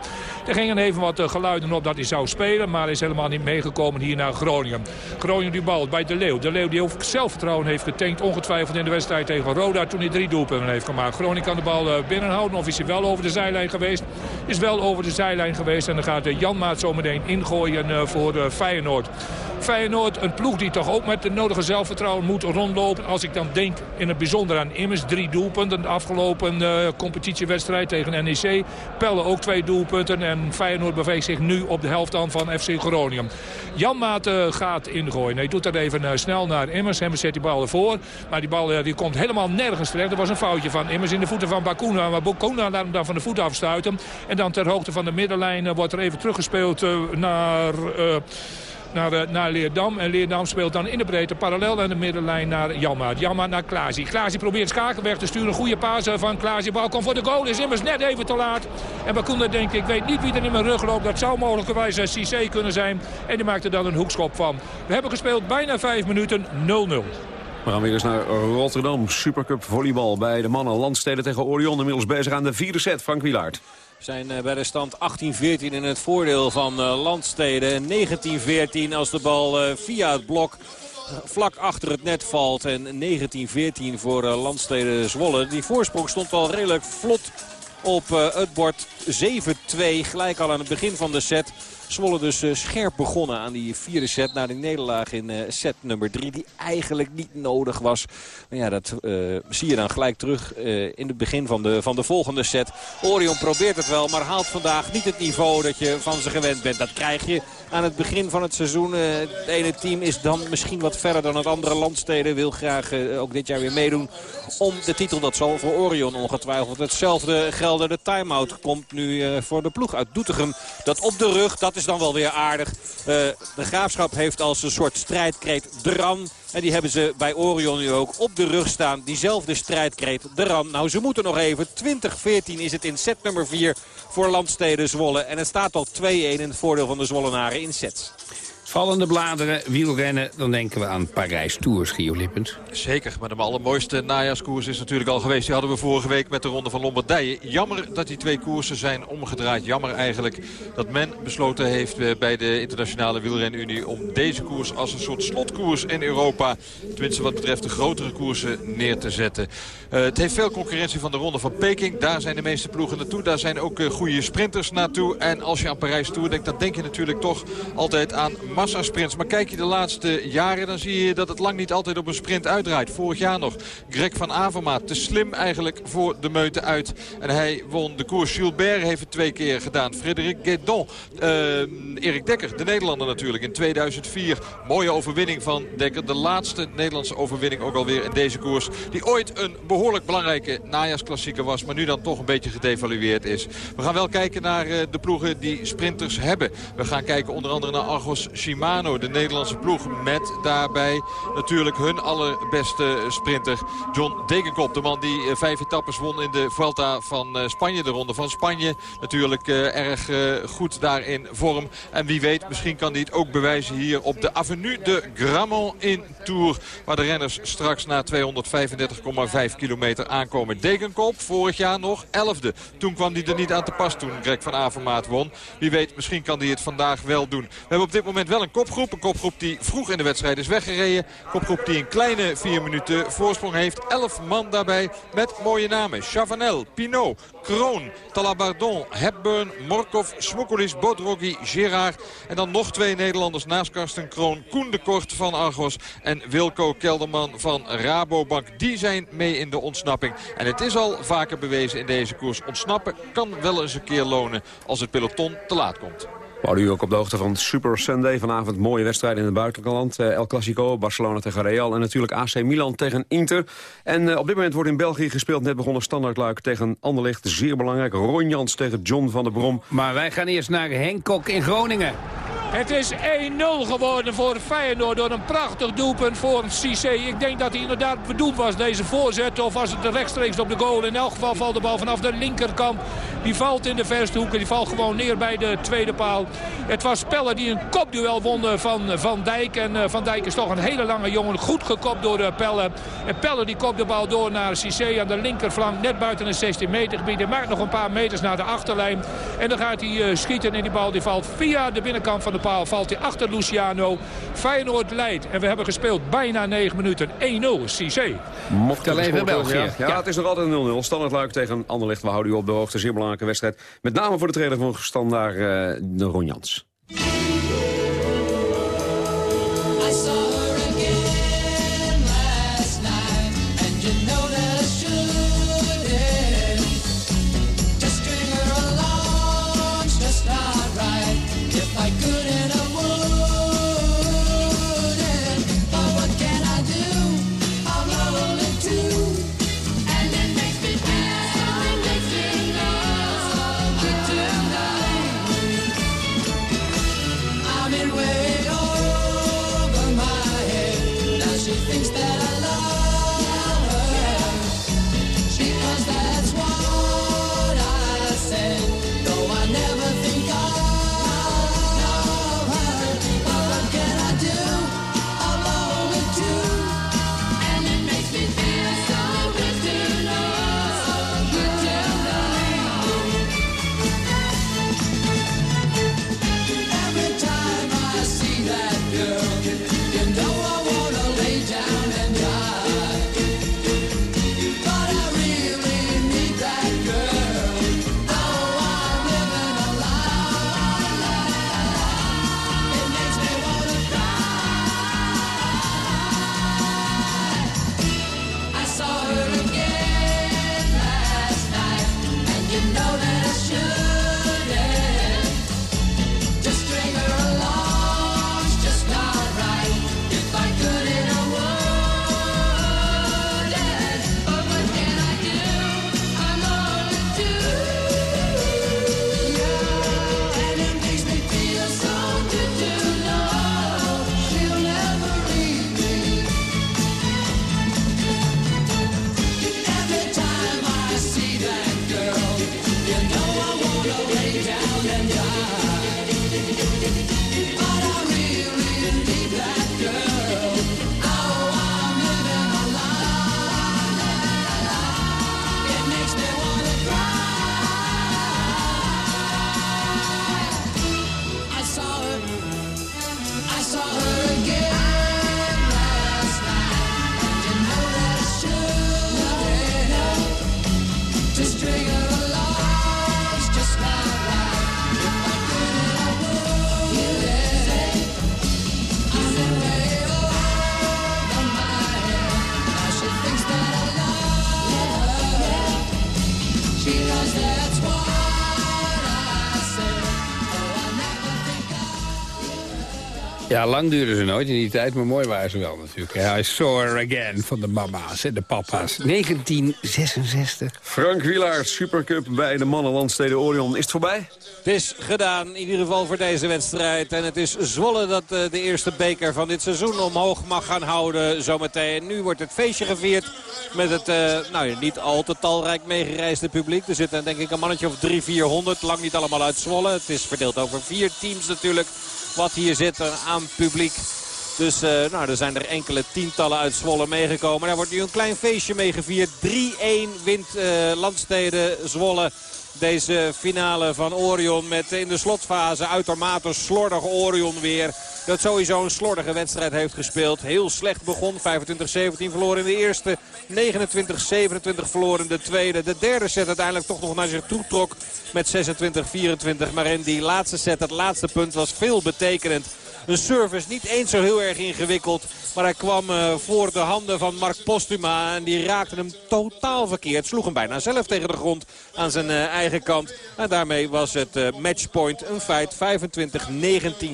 Er gingen even wat uh, geluiden op dat hij zou spelen. Maar is helemaal niet meegekomen hier naar Groningen. Groningen die bal bij De Leeuw. De Leeuw die ook zelfvertrouwen heeft getankt. Ongetwijfeld in de wedstrijd tegen Roda toen hij drie doelpunten heeft gemaakt. Groningen kan de bal binnenhouden. Of is hij wel over de zijlijn geweest? Is wel over de zijlijn geweest. En dan gaat Jan Maat zometeen ingooien voor Feyenoord. Feyenoord, een ploeg die toch ook met de nodige zelfvertrouwen moet rondlopen. Als ik dan denk in het bijzonder aan Immers. Drie doelpunten de afgelopen competitiewedstrijd tegen NEC. Pelle ook twee doelpunten. En Feyenoord beweegt zich nu op de helft aan van FC Groningen. Jan Maat gaat ingooien. Hij doet dat even uh, snel naar Immers. Immers zet die bal ervoor. Maar die bal die komt helemaal nergens terecht. Er was een foutje van Immers in de voeten van Bakuna. Maar Bakuna laat hem dan van de voet afstuiten. En dan ter hoogte van de middenlijn wordt er even teruggespeeld naar naar, naar Leerdam. En Leerdam speelt dan in de breedte parallel aan de middenlijn naar Jamma. Jamma naar Klaasie. Klaasie probeert Schaken weg te sturen. Goede paas van Klaasie. Bal komt voor de goal. Is immers net even te laat. En Bakunda denkt, ik weet niet wie er in mijn rug loopt. Dat zou mogelijkerwijs uh, Cissé kunnen zijn. En die maakt er dan een hoekschop van. We hebben gespeeld bijna vijf minuten 0-0. We gaan weer eens naar Rotterdam. Supercup volleybal bij de mannen. Landsteden tegen Orion. Inmiddels bezig aan de vierde set. Frank Wilaert zijn bij de stand 18-14 in het voordeel van Landsteden. 19-14 als de bal via het blok vlak achter het net valt. En 19-14 voor Landsteden Zwolle. Die voorsprong stond al redelijk vlot op het bord 7-2. Gelijk al aan het begin van de set. Zwolle dus uh, scherp begonnen aan die vierde set. Na die nederlaag in uh, set nummer drie. Die eigenlijk niet nodig was. Maar ja, dat uh, zie je dan gelijk terug in het begin van de, van de volgende set. Orion probeert het wel, maar haalt vandaag niet het niveau dat je van ze gewend bent. Dat krijg je aan het begin van het seizoen. het ene team is dan misschien wat verder dan het andere landsteden. Wil graag ook dit jaar weer meedoen om de titel. Dat zal voor Orion ongetwijfeld hetzelfde De time-out komt nu voor de ploeg uit Doetinchem. Dat op de rug, dat is dan wel weer aardig. Uh, de Graafschap heeft als een soort strijdkreet Dran. En die hebben ze bij Orion nu ook op de rug staan. Diezelfde strijdkreet Dran. Nou, ze moeten nog even. 20-14 is het in set nummer 4 voor Landsteden Zwolle. En het staat al 2-1 in het voordeel van de Zwollenaren in sets. Vallende bladeren, wielrennen, dan denken we aan Parijs Tours, Gio Lippens. Zeker, maar de allermooiste najaarskoers is natuurlijk al geweest. Die hadden we vorige week met de Ronde van Lombardije. Jammer dat die twee koersen zijn omgedraaid. Jammer eigenlijk dat men besloten heeft bij de Internationale Wielrenunie... om deze koers als een soort slotkoers in Europa... tenminste wat betreft de grotere koersen neer te zetten. Uh, het heeft veel concurrentie van de Ronde van Peking. Daar zijn de meeste ploegen naartoe. Daar zijn ook uh, goede sprinters naartoe. En als je aan Parijs Tour denkt, dan denk je natuurlijk toch altijd aan Maar kijk je de laatste jaren, dan zie je dat het lang niet altijd op een sprint uitdraait. Vorig jaar nog Greg van Avermaat. Te slim eigenlijk voor de meute uit. En hij won de koers. Gilbert heeft het twee keer gedaan. Frederik Guedon. Uh, Erik Dekker, de Nederlander natuurlijk, in 2004. Mooie overwinning van Dekker. De laatste Nederlandse overwinning ook alweer in deze koers. Die ooit een behoorlijk belangrijke najaarsklassieker was. Maar nu dan toch een beetje gedevalueerd is. We gaan wel kijken naar uh, de ploegen die sprinters hebben. We gaan kijken onder andere naar Argos De Nederlandse ploeg. Met daarbij natuurlijk hun allerbeste sprinter John Degenkop. De man die uh, vijf etappes won in de Vuelta van uh, Spanje. De ronde van Spanje. Natuurlijk uh, erg goed daar in vorm. En wie weet, misschien kan hij het ook bewijzen hier op de Avenue de Grammont in Tour. Waar de renners straks na 235,5 kilometer aankomen. Degenkop, vorig jaar nog 11e. Toen kwam hij er niet aan te pas toen Greg van Avermaat won. Wie weet, misschien kan hij het vandaag wel doen. We hebben op dit moment wel een kopgroep. Een kopgroep die vroeg in de wedstrijd is weggereden. Kopgroep die een kleine vier minuten voorsprong heeft. Elf man daarbij met mooie namen. Chavanel, Pinot, Kroon, Talabardon, Hepburn, Morkov, Smokolis, Bodrogi, Gerard. En dan nog twee Nederlanders naast Karsten Kroon. Koen de Kort van Argos en Wilco Kelderman van Rabobank. Die zijn mee in de ontsnapping. En het is al vaker bewezen in deze koers. Ontsnappen kan wel eens een keer lonen als het peloton te laat komt. We houden u ook op de hoogte van Super Sunday. Vanavond mooie wedstrijden in het buitenland. Uh, El Clasico, Barcelona tegen Real en natuurlijk AC Milan tegen Inter. En uh, op dit moment wordt in België gespeeld. Net begonnen standaardluik tegen Anderlecht. Zeer belangrijk. Ron Jans tegen John van der Brom. Maar wij gaan eerst naar Henk Kok in Groningen. Het is 1-0 geworden voor Feyenoord door een prachtig doelpunt voor Cissé. Ik denk dat hij inderdaad bedoeld was, deze voorzet. Of was het rechtstreeks op de goal. In elk geval valt de bal vanaf de linkerkant. Die valt in de verste hoek en die valt gewoon neer bij de tweede paal. Het was Pelle die een kopduel won van Van Dijk. En eh, Van Dijk is toch een hele lange jongen. Goed gekopt door eh, Pelle. En Pelle die kopt de bal door naar Cissé aan de linkerflank. Net buiten een 16 meter gebied. Hij maakt nog een paar meters naar de achterlijn. En dan gaat hij schieten en die bal die valt via de binnenkant van de paal. Valt hij achter Luciano. Feyenoord leidt. En we hebben gespeeld bijna 9 minuten. 1-0 Cissé. Mocht alleen even België. Ja, ja, het is nog altijd 0-0. Standaardluik tegen Anderlecht. We houden u op de hoogte. Zeer belangrijke wedstrijd. Met name voor de trainer van standaard uh, de Jans. Ja, lang duurden ze nooit in die tijd, maar mooi waren ze wel natuurlijk. Ja, I saw her again van de mama's en de papa's. 1966. Frank Wielaert, Supercup bij de mannenlandsteden Orion. Is het voorbij? Het is gedaan, in ieder geval voor deze wedstrijd. En het is Zwolle dat uh, de eerste beker van dit seizoen omhoog mag gaan houden zometeen. Nu wordt het feestje gevierd met het uh, nou, niet al te talrijk meegereisde publiek. Er zitten denk ik een mannetje of 300, 400. Lang niet allemaal uit Zwolle. Het is verdeeld over vier teams natuurlijk wat hier zit aan publiek. Dus uh, nou, er zijn er enkele tientallen uit Zwolle meegekomen. Daar wordt nu een klein feestje mee gevierd. 3-1 wint uh, Landstede Zwolle deze finale van Orion. Met in de slotfase uitermate slordig Orion weer. Dat sowieso een slordige wedstrijd heeft gespeeld. Heel slecht begon. 25-17 verloren in de eerste. 29-27 verloren in de tweede. De derde set uiteindelijk toch nog naar zich toe trok met 26-24. Maar in die laatste set, het laatste punt was veel betekenend. Een service niet eens zo heel erg ingewikkeld. Maar hij kwam uh, voor de handen van Mark Postuma. En die raakte hem totaal verkeerd. Sloeg hem bijna zelf tegen de grond aan zijn uh, eigen kant. En daarmee was het uh, matchpoint een feit. 25-19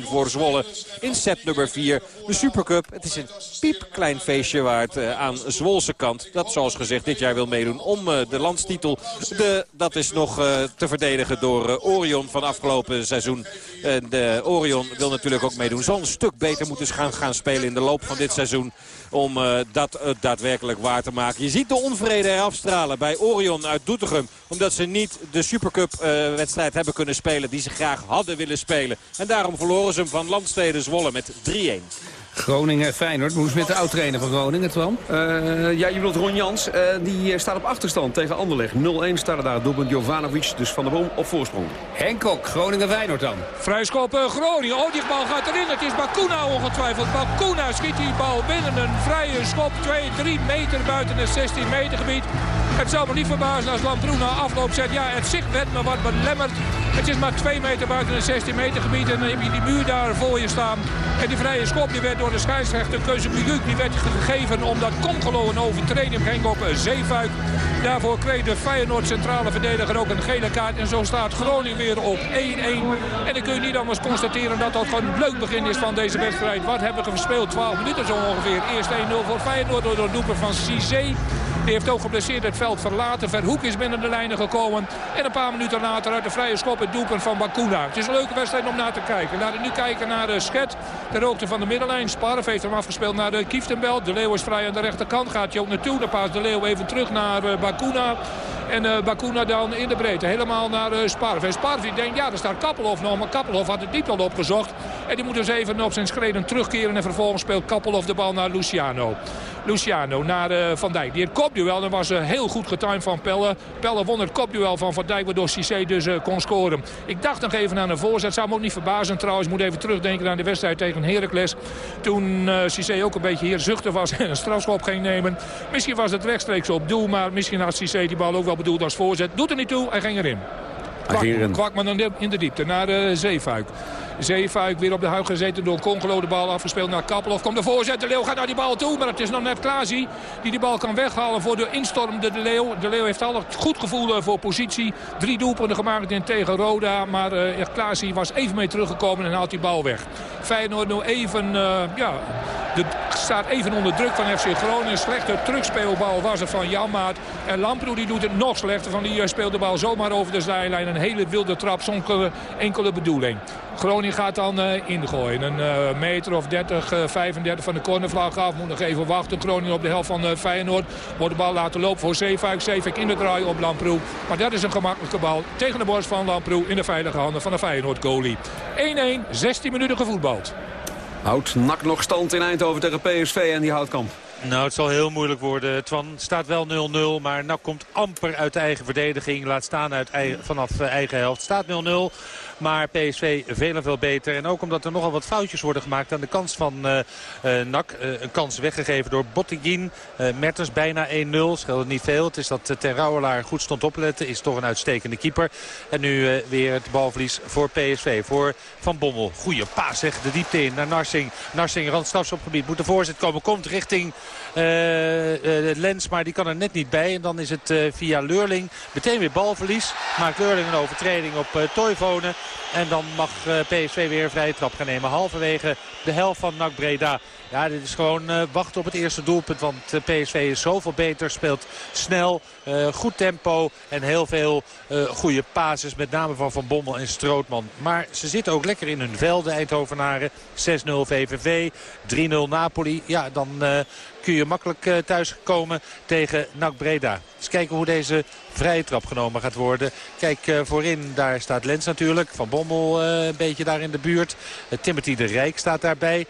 voor Zwolle in set nummer 4. De Supercup. Het is een piepklein feestje waar het aan Zwolse kant. Dat zoals gezegd dit jaar wil meedoen om de landstitel. De, dat is nog te verdedigen door Orion van afgelopen seizoen. de Orion wil natuurlijk ook meedoen. Zal een stuk beter moeten gaan, gaan spelen in de loop van dit seizoen. Om uh, dat uh, daadwerkelijk waar te maken. Je ziet de onvrede afstralen bij Orion uit Doetinchem. Omdat ze niet de Supercup uh, wedstrijd hebben kunnen spelen die ze graag hadden willen spelen. En daarom verloren ze hem van Landsteden Zwolle met 3-1. Groningen-Feyenoord. Hoe is het met de oud-trainer van Groningen, Twan? Uh, ja, je bedoelt Ron Jans. Uh, die staat op achterstand tegen Anderlecht. 0-1 staat er daar. Doelpunt Jovanovic, dus Van der Boom op voorsprong. Henk Kok, Groningen-Feyenoord dan. Vrijschop uh, Groningen. Oh, die bal gaat erin. Het is Bakuna ongetwijfeld. Bakuna schiet die bal binnen een vrije schop. 2-3 meter buiten het 16 meter gebied. Het zou me niet verbazen als Lamproe na afloop zegt... ja, het zicht werd me wat belemmerd. Het is maar 2 meter buiten het 16 meter gebied. En dan heb je die muur daar voor je staan. En die vrije schop die werd door de scheidsrechter Keuze Bujuk. Die werd gegeven omdat Congolo een overtreding ging op Zeefuik. Daarvoor kreeg de Feyenoord centrale verdediger ook een gele kaart. En zo staat Groningen weer op 1-1. En dan kun je niet anders constateren dat dat gewoon een leuk begin is van deze wedstrijd. Wat hebben we gespeeld? 12 minuten zo ongeveer. Eerst 1-0 voor Feyenoord door de doeper van Cizé. Die heeft ook geblesseerd het veld verlaten. Verhoek is binnen de lijnen gekomen. En een paar minuten later uit de vrije schop het doelpunt van Bakuna. Het is een leuke wedstrijd om naar te kijken. Laten we nu kijken naar de Schet. De hoogte van de middenlijn. Sparf heeft hem afgespeeld naar de Kieftenbelt. De Leeuw is vrij aan de rechterkant. Gaat hij ook naartoe. Dan paast de Leeuw even terug naar uh, Bakuna. En uh, Bakuna dan in de breedte. Helemaal naar uh, Sparf. En Sparf denkt, ja, er staat Kappelhof nog. Maar Kappelhof had het diep opgezocht. En die moet dus even op zijn schreden terugkeren. En vervolgens speelt Kappelhof de bal naar Luciano. Luciano naar uh, Van Dijk. Die het kopduel. Dat was uh, heel goed getimed van Pelle. Pelle won het kopduel van Van Dijk. Waardoor Cissé dus uh, kon scoren. Ik dacht nog even aan een voorzet. Zou me ook niet verbazen trouwens. Ik moet even terugdenken aan de wedstrijd tegen Heracles. Toen Cissé ook een beetje hier zuchtig was. En een strafschop ging nemen. Misschien was het rechtstreeks op doel. Maar misschien had Cissé die bal ook wel bedoeld als voorzet. Doet er niet toe. Hij ging erin. Kwak, Kwakman in de diepte naar de Zeefuik. Zeefuik weer op de huid gezeten door Congolo. De bal afgespeeld naar Kappelhof. Komt de voorzet. De Leeuw gaat naar die bal toe. Maar het is nog net die die bal kan weghalen voor de instormde De Leeuw. De Leeuw heeft al het goed gevoel voor positie. Drie doelpunten gemaakt in tegen Roda. Maar uh, was even mee teruggekomen en haalt die bal weg. Feyenoord nu even, uh, ja, de, staat even onder druk van FC Groningen. Slechte terugspeelbal was het van Janmaat. En Lamproe die doet het nog slechter. Van die speelt de bal zomaar over de zijlijn. Een hele wilde trap zonder enkele bedoeling. Groningen gaat dan uh, ingooien. Een uh, meter of 30, uh, 35 van de cornervlag af. Moet nog even wachten. Groningen op de helft van Feyenoord. Wordt de bal laten lopen voor Zeefuik. Zeefuik in de draai op Lamproe. Maar dat is een gemakkelijke bal tegen de borst van Lamproe. In de veilige handen van de Feyenoord goalie. 1-1, 16 minuten gevoetbald. Houdt Nak nog stand in Eindhoven tegen PSV en die houtkamp. Nou, het zal heel moeilijk worden. Twan staat wel 0-0, maar NAC komt amper uit de eigen verdediging. Laat staan uit eigen, vanaf eigen helft. Staat 0-0. Maar PSV veel en veel beter. En ook omdat er nogal wat foutjes worden gemaakt aan de kans van uh, uh, NAC. Uh, een kans weggegeven door Bottigin. Mertens bijna 1-0. Scheelde niet veel. Het is dat Ten goed stond opletten. Is toch een uitstekende keeper. En nu weer het balverlies voor PSV. Voor Van Bommel. Goeie paas zeg. De diepte in naar Narsing. Narsing randstrafschopgebied. Moet de voorzet komen. Komt richting Lens. Maar die kan er net niet bij. En dan is het via Leurling. Meteen weer balverlies. Maakt Leurling een overtreding op uh. En dan mag PSV weer vrije trap gaan nemen. Halverwege de helft van NAC Breda. Ja, dit is gewoon uh, wachten op het eerste doelpunt. Want uh, PSV is zoveel beter. Speelt snel, uh, goed tempo en heel veel goede pases. Met name van Van Bommel en Strootman. Maar ze zitten ook lekker in hun vel, de Eindhovenaren. 6-0 VVV, 3-0 Napoli. Ja, dan kun je makkelijk thuiskomen tegen NAC Breda. Eens kijken hoe deze vrije trap genomen gaat worden. Kijk voorin, daar staat Lens natuurlijk. Van Bommel een beetje daar in de buurt. Timothy de Rijk staat daarbij.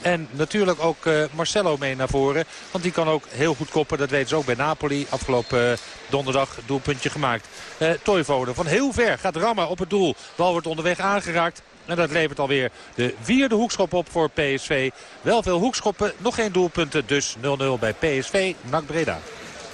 En natuurlijk ook Marcelo mee naar voren. Want die kan ook heel goed koppen. Dat weten ze ook bij Napoli. Afgelopen donderdag doelpuntje gemaakt. Uh, van heel ver gaat rammen op het doel. Bal wordt onderweg aangeraakt. En dat levert alweer de vierde hoekschop op voor PSV. Wel veel hoekschoppen, nog geen doelpunten. Dus 0-0 bij PSV, NAC Breda.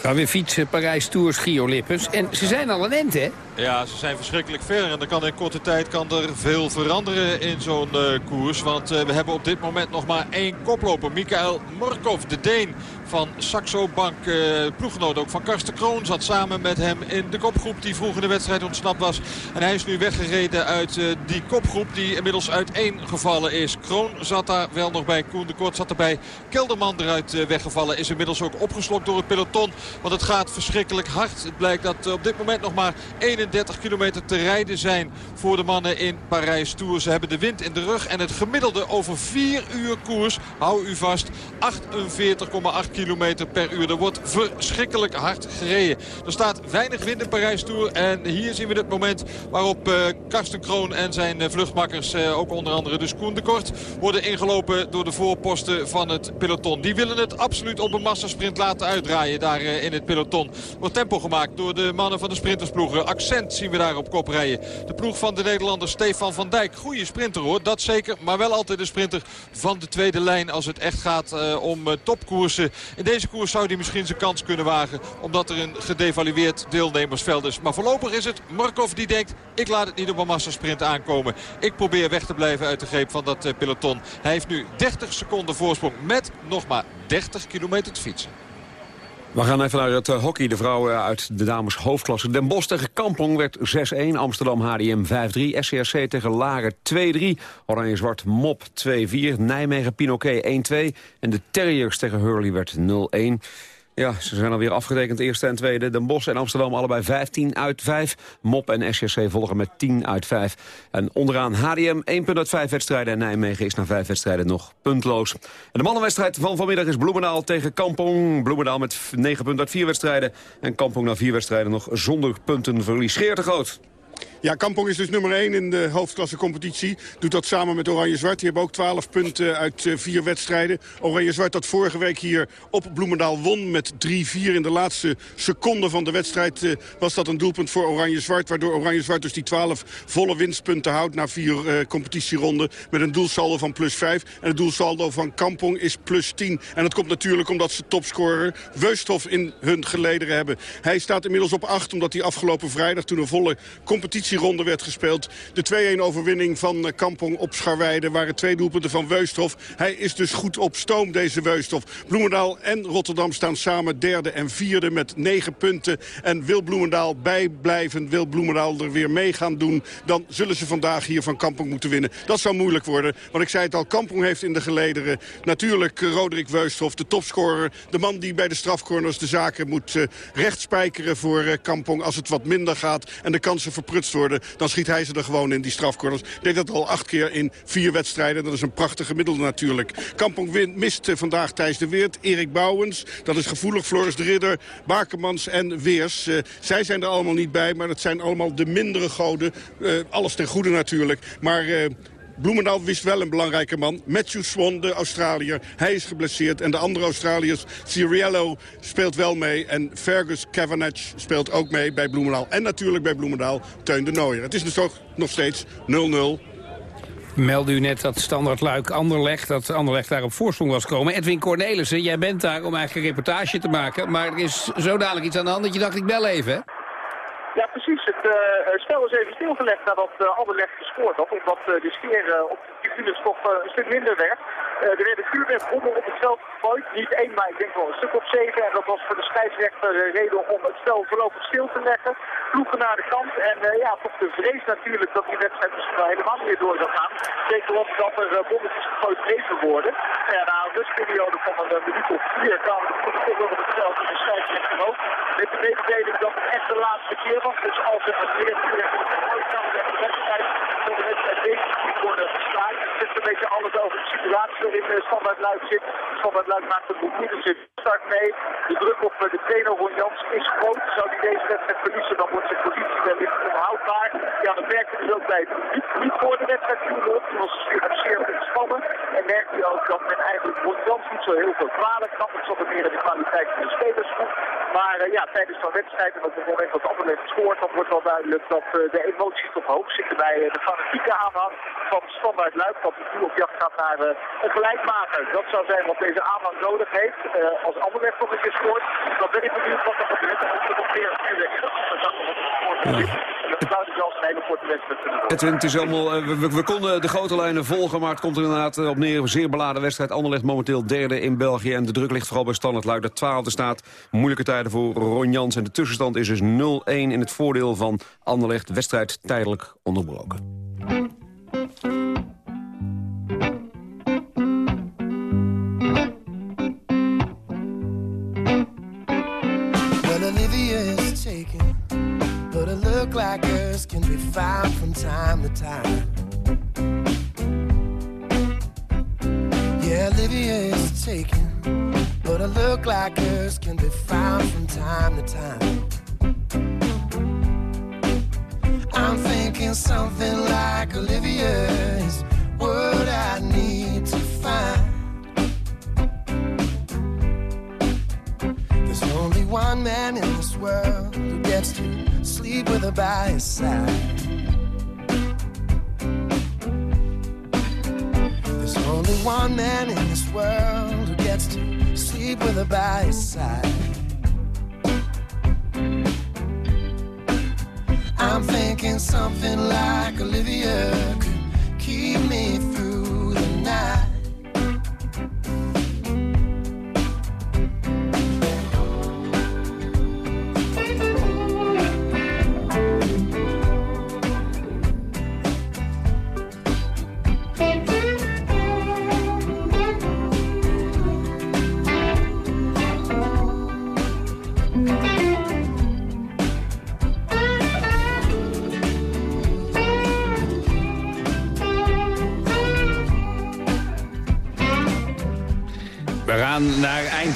Gaan weer fietsen, Parijs Tours, Gio Lippens. En ze zijn al een end, hè? Ja, ze zijn verschrikkelijk ver. En dan kan in korte tijd kan er veel veranderen in zo'n uh, koers. Want uh, we hebben op dit moment nog maar één koploper. Mikael Morkov, de Deen van Saxo Bank. Uh, ploeggenoot ook van Karsten Kroon zat samen met hem in de kopgroep die vroeger de wedstrijd ontsnapt was. En hij is nu weggereden uit uh, die kopgroep die inmiddels uiteen gevallen is. Kroon zat daar wel nog bij. Koen de Kort zat erbij. Kelderman eruit uh, weggevallen. Is inmiddels ook opgeslokt door het peloton. Want het gaat verschrikkelijk hard. Het blijkt dat op dit moment nog maar 31 kilometer te rijden zijn voor de mannen in Parijs Tour. Ze hebben de wind in de rug en het gemiddelde over 4 uur koers, hou u vast, 48,8 kilometer per uur. Er wordt verschrikkelijk hard gereden. Er staat weinig wind in Parijs Tour. En hier zien we het moment waarop uh, Karsten Kroon en zijn uh, vluchtmakkers, uh, ook onder andere dus Koen de Kort, worden ingelopen door de voorposten van het peloton. Die willen het absoluut op een massasprint laten uitdraaien daar in het peloton. Wordt tempo gemaakt door de mannen van de sprintersploegen. Accent zien we daar op kop rijden. De ploeg van de Nederlander Stefan van Dijk. Goede sprinter hoor, dat zeker. Maar wel altijd de sprinter van de tweede lijn als het echt gaat om topkoersen. In deze koers zou hij misschien zijn kans kunnen wagen. Omdat er een gedevalueerd deelnemersveld is. Maar voorlopig is het Markov die denkt... ik laat het niet op een massasprint aankomen. Ik probeer weg te blijven uit de greep van dat peloton. Hij heeft nu 30 seconden voorsprong met nog maar 30 kilometer te fietsen. We gaan even naar het hockey. De vrouwen uit de dames hoofdklasse. Den Bosch tegen Kampong werd 6-1. Amsterdam HDM 5-3. SCRC tegen Lager 2-3. Oranje-Zwart Mop 2-4. Nijmegen Pinoquet 1-2. En de Terriers tegen Hurley werd 0-1. Ja, ze zijn alweer afgerekend, eerste en tweede. Den Bosch en Amsterdam allebei 15 uit 5. Mop en SCC volgen met 10 uit 5. En onderaan HDM 1 punt uit 5 wedstrijden. En Nijmegen is na 5 wedstrijden nog puntloos. En de mannenwedstrijd van vanmiddag is Bloemendaal tegen Kampong. Bloemendaal met 9 punten uit 4 wedstrijden. En Kampong na 4 wedstrijden nog zonder punten verlies. Groot. Ja, Kampong is dus nummer 1 in de hoofdklasse competitie. Doet dat samen met Oranje-Zwart. Die hebben ook 12 punten uit uh, vier wedstrijden. Oranje-Zwart dat vorige week hier op Bloemendaal won met 3-4. In de laatste seconde van de wedstrijd uh, was dat een doelpunt voor Oranje-Zwart. Waardoor Oranje-Zwart dus die 12 volle winstpunten houdt na vier uh, competitieronden. Met een doelsaldo van plus 5. En het doelsaldo van Kampong is plus 10. En dat komt natuurlijk omdat ze topscorer Weusthof in hun gelederen hebben. Hij staat inmiddels op 8 omdat hij afgelopen vrijdag toen een volle competitie ronde werd gespeeld. De 2-1 overwinning van Kampong op Scharweide waren twee doelpunten van Weusthof. Hij is dus goed op stoom, deze Weusthof. Bloemendaal en Rotterdam staan samen derde en vierde met negen punten. En wil Bloemendaal bijblijven, wil Bloemendaal er weer mee gaan doen... dan zullen ze vandaag hier van Kampong moeten winnen. Dat zou moeilijk worden, want ik zei het al, Kampong heeft in de gelederen... natuurlijk Roderick Weusthof, de topscorer. De man die bij de strafcorners de zaken moet uh, rechtspijkeren voor Kampong... als het wat minder gaat en de kansen verprutst worden... dan schiet hij ze er gewoon in, die strafcorners. Deed dat al acht keer in vier wedstrijden. Dat is een prachtige gemiddelde natuurlijk. Kampong mist uh, vandaag Thijs de Weert, Erik Bouwens. Dat is gevoelig, Floris de Ridder, Bakermans en Weers. Uh, zij zijn er allemaal niet bij, maar dat zijn allemaal de mindere goden. Uh, alles ten goede natuurlijk. Maar... Bloemendaal wist wel een belangrijke man. Matthew Swan, de Australiër. Hij is geblesseerd. En de andere Australiërs, Ciriello, speelt wel mee. En Fergus Cavanagh speelt ook mee bij Bloemendaal. En natuurlijk bij Bloemendaal Teun de Nooier. Het is dus toch nog steeds 0-0 meldde u net dat standaard Luik Anderlecht, dat Anderlecht daar op voorsprong was gekomen. Edwin Cornelissen, jij bent daar om eigenlijk een reportage te maken. Maar er is zo dadelijk iets aan de hand dat je dacht, ik bel even? Ja, precies. Het uh, spel is even stilgelegd nadat uh, Anderlecht gescoord had. Omdat uh, de sfeer op de tribunes toch een stuk minder werd. er werden vuurwerkbommen op het veld gegooid. Niet één, maar ik denk wel een stuk op zeven. En dat was voor de scheidsrechter reden om het spel voorlopig stil te leggen. Ploegen naar de kant. En ja, toch de vrees natuurlijk dat die wedstrijd misschien wel helemaal niet meer door zou gaan. Zeker omdat er bommetjes gegooid bleven worden. Ja, na een rustperiode van een minuut of vier kwamen de op het veld. De mededeling dat het echt de laatste keer was. Dus als er een weer kan de wedstrijd van de wedstrijd definitief worden geslaagd. Het zit een beetje alles over de situatie waarin uh, Standaard Luik zit. Standaard Luik maakt het goed. Er zit start mee. De druk op uh, de trainer Jans is groot. Zou hij deze wedstrijd verliezen, dan wordt zijn positie wellicht onhoudbaar. Ja, dat merkte dus ook bij niet, niet voor de wedstrijd viel op. Toen was het zeer ontspannen. En merkte je ook dat men eigenlijk Ron Jans niet zo heel veel kwalijk nam. Het zat er meer in de kwaliteit van de spelersgroep. Maar uh, ja, tijdens zo'n wedstrijd en op het moment dat Anderlecht scoort, dan wordt wel duidelijk dat uh, de emoties toch hoog zitten bij de fanatieke aanhang van Standaard Luik dat nu op jacht gaat naar een gelijkmaker. Dat zou zijn wat deze aanhang nodig heeft. Uh, als Anderlecht nog een keer scoort, dan ben ik benieuwd wat er gebeurt. En of er nog meer inwegen. Dat dacht En dat zou dus een hele korte wedstrijd kunnen worden. Het, het is allemaal, uh, we, we, konden de grote lijnen volgen, maar het komt er inderdaad op neer. Een zeer beladen wedstrijd. Anderlecht momenteel derde in België. En de druk ligt vooral bij Standaard Luik, de twaalfde staat. Moeilijke tijden voor Ron Jans. En de tussenstand is dus 0-1 in het voordeel van Anderlecht. Wedstrijd tijdelijk onderbroken. Can be found from time to time. Yeah, Olivia is taken, but a look like hers can be found from time to time. I'm thinking something like Olivia is what I need to find. There's only one man in this world who gets to sleep with her by his side. There's only one man in this world who gets to sleep with her by his side. I'm thinking something like Olivia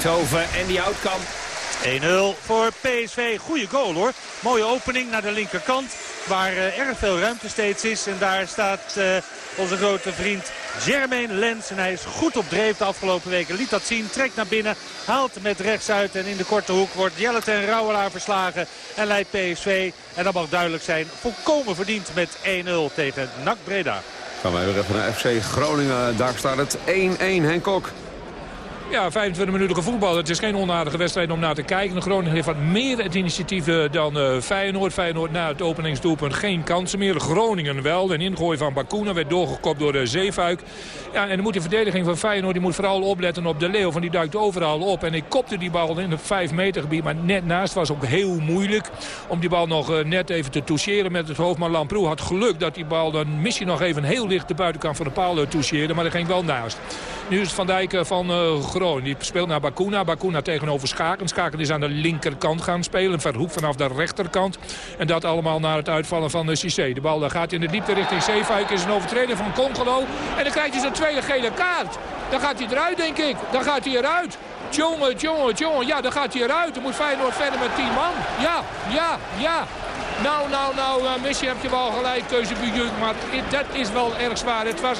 Eindhoven en die Houtkamp. 1-0 voor PSV. Goede goal hoor. Mooie opening naar de linkerkant. Waar uh, erg veel ruimte steeds is. En daar staat uh, onze grote vriend Jermaine Lens. En hij is goed op dreef de afgelopen weken. Liet dat zien. Trekt naar binnen. Haalt met rechts uit. En in de korte hoek wordt Jellet en Rauwelaar verslagen. En leidt PSV. En dat mag duidelijk zijn. Volkomen verdiend met 1-0 tegen NAC Breda. Gaan wij weer even naar FC Groningen. Daar staat het 1-1. Henk Kok. Ja, 25 minuten gevoetbal. Het is geen onaardige wedstrijd om naar te kijken. Groningen heeft wat meer het initiatief eh, dan uh, Feyenoord. Feyenoord na het openingsdoelpunt geen kansen meer. Groningen wel. Een ingooi van Bakuna werd doorgekopt door de eh, Zeefuik. Ja, en dan moet de verdediging van Feyenoord die moet vooral opletten op de Leeuw. Van die duikt overal op. En ik kopte die bal in het 5 meter gebied. Maar net naast was ook heel moeilijk om die bal nog net even te toucheren met het hoofd. Maar Lamproe had geluk dat die bal dan misschien nog even heel licht de buitenkant van de paal toucheerde. Maar dat ging wel naast. Nu is het Van Dijk van Groningen die speelt naar Bakuna. Bakuna tegenover Schaken. Schaken is aan de linkerkant gaan spelen. Verhoek vanaf de rechterkant. En dat allemaal naar het uitvallen van de Cissé. De bal gaat in de diepte richting Zeefuik. Is een overtreding van Congolo. En dan krijgt hij zijn tweede gele kaart. Dan gaat hij eruit, denk ik. Dan gaat hij eruit. Jongen, jongen, jongen. Ja, dan gaat hij eruit. Dan moet Feyenoord verder met 10 man. Ja, ja, ja. Nou, nou, nou, uh, Messi heb je wel gelijk, keuze Maar dat is wel erg zwaar. Het was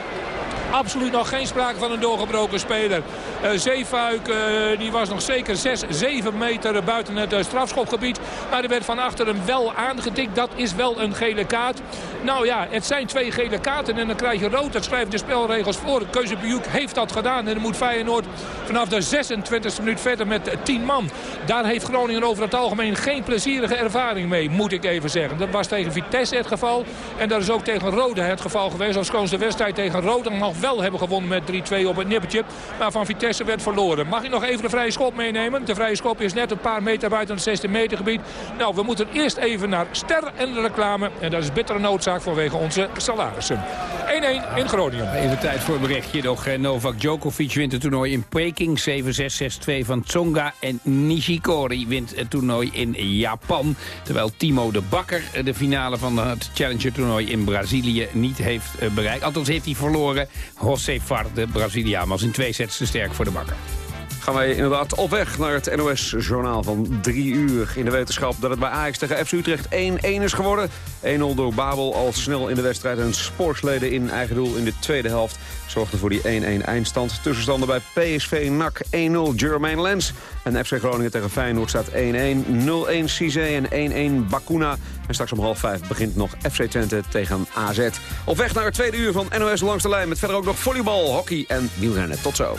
absoluut nog geen sprake van een doorgebroken speler. Uh, Zeefuik uh, die was nog zeker 6, 7 meter buiten het uh, strafschopgebied. Maar er werd van achter hem wel aangetikt. Dat is wel een gele kaart. Nou ja, het zijn twee gele kaarten en dan krijg je rood. Dat schrijven de spelregels voor. Keuzebujuk heeft dat gedaan. En dan moet Feyenoord vanaf de 26e minuut verder met 10 man. Daar heeft Groningen over het algemeen geen plezierige ervaring mee, moet ik even zeggen. Dat was tegen Vitesse het geval. En dat is ook tegen Rode het geval geweest. Als de wedstrijd tegen Rode nog wel hebben gewonnen met 3-2 op het nippertje. Maar van Vitesse werd verloren. Mag ik nog even de vrije schop meenemen? De vrije schop is net een paar meter buiten het 16 meter gebied. Nou, we moeten eerst even naar ster en reclame. En dat is bittere noodzaak vanwege onze salarissen. 1-1 in Groningen. Even tijd voor een berichtje nog. Eh, Novak Djokovic wint het toernooi in Peking. 7-6, 6-2 van Tsonga. En Nishikori wint het toernooi in Japan. Terwijl Timo de Bakker de finale van het Challenger toernooi in Brazilië niet heeft eh, bereikt. Althans heeft hij verloren. José Far, de Braziliaan, was in twee sets te sterk voor de bakker. Gaan wij inderdaad op weg naar het NOS-journaal van drie uur. In de wetenschap dat het bij Ajax tegen FC Utrecht 1-1 is geworden. 1-0 door Babel al snel in de wedstrijd. En spoorsleden in eigen doel in de tweede helft zorgde voor die 1-1 eindstand. Tussenstanden bij PSV NAC 1-0 Jermaine Lens. En FC Groningen tegen Feyenoord staat 1-1. 0-1 Cizé en 1-1 Bakuna. En straks om half vijf begint nog FC Twente tegen AZ. Op weg naar het tweede uur van NOS Langs de Lijn... met verder ook nog volleybal, hockey en wielrennen. Tot zo.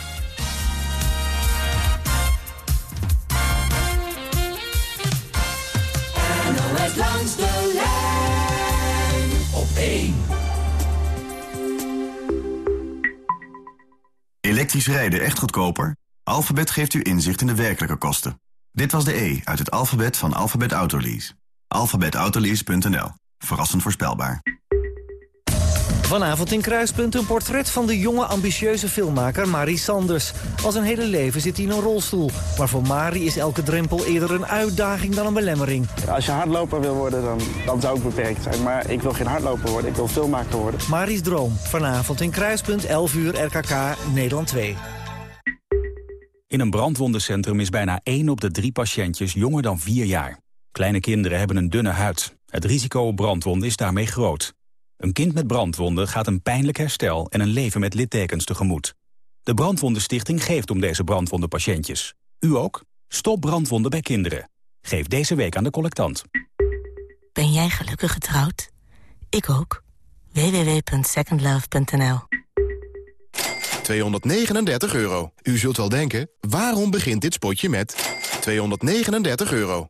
1. Elektrisch rijden echt goedkoper? Alphabet geeft u inzicht in de werkelijke kosten. Dit was de E uit het alfabet van Alphabet Autolease. alphabetautolease.nl. Verrassend voorspelbaar. Vanavond in Kruispunt een portret van de jonge ambitieuze filmmaker Marie Sanders. Al zijn hele leven zit hij in een rolstoel. Maar voor Marie is elke drempel eerder een uitdaging dan een belemmering. Als je hardloper wil worden, dan, dan zou ik beperkt zijn. Maar ik wil geen hardloper worden, ik wil filmmaker worden. Marie's droom. Vanavond in Kruispunt, 11 uur, RKK, Nederland 2. In een brandwondencentrum is bijna 1 op de 3 patiëntjes jonger dan 4 jaar. Kleine kinderen hebben een dunne huid. Het risico op brandwonden is daarmee groot. Een kind met brandwonden gaat een pijnlijk herstel en een leven met littekens tegemoet. De Brandwondenstichting geeft om deze brandwondenpatiëntjes. U ook? Stop brandwonden bij kinderen. Geef deze week aan de collectant. Ben jij gelukkig getrouwd? Ik ook. www.secondlove.nl 239 euro. U zult wel denken, waarom begint dit spotje met 239 euro?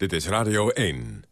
Dit is Radio 1.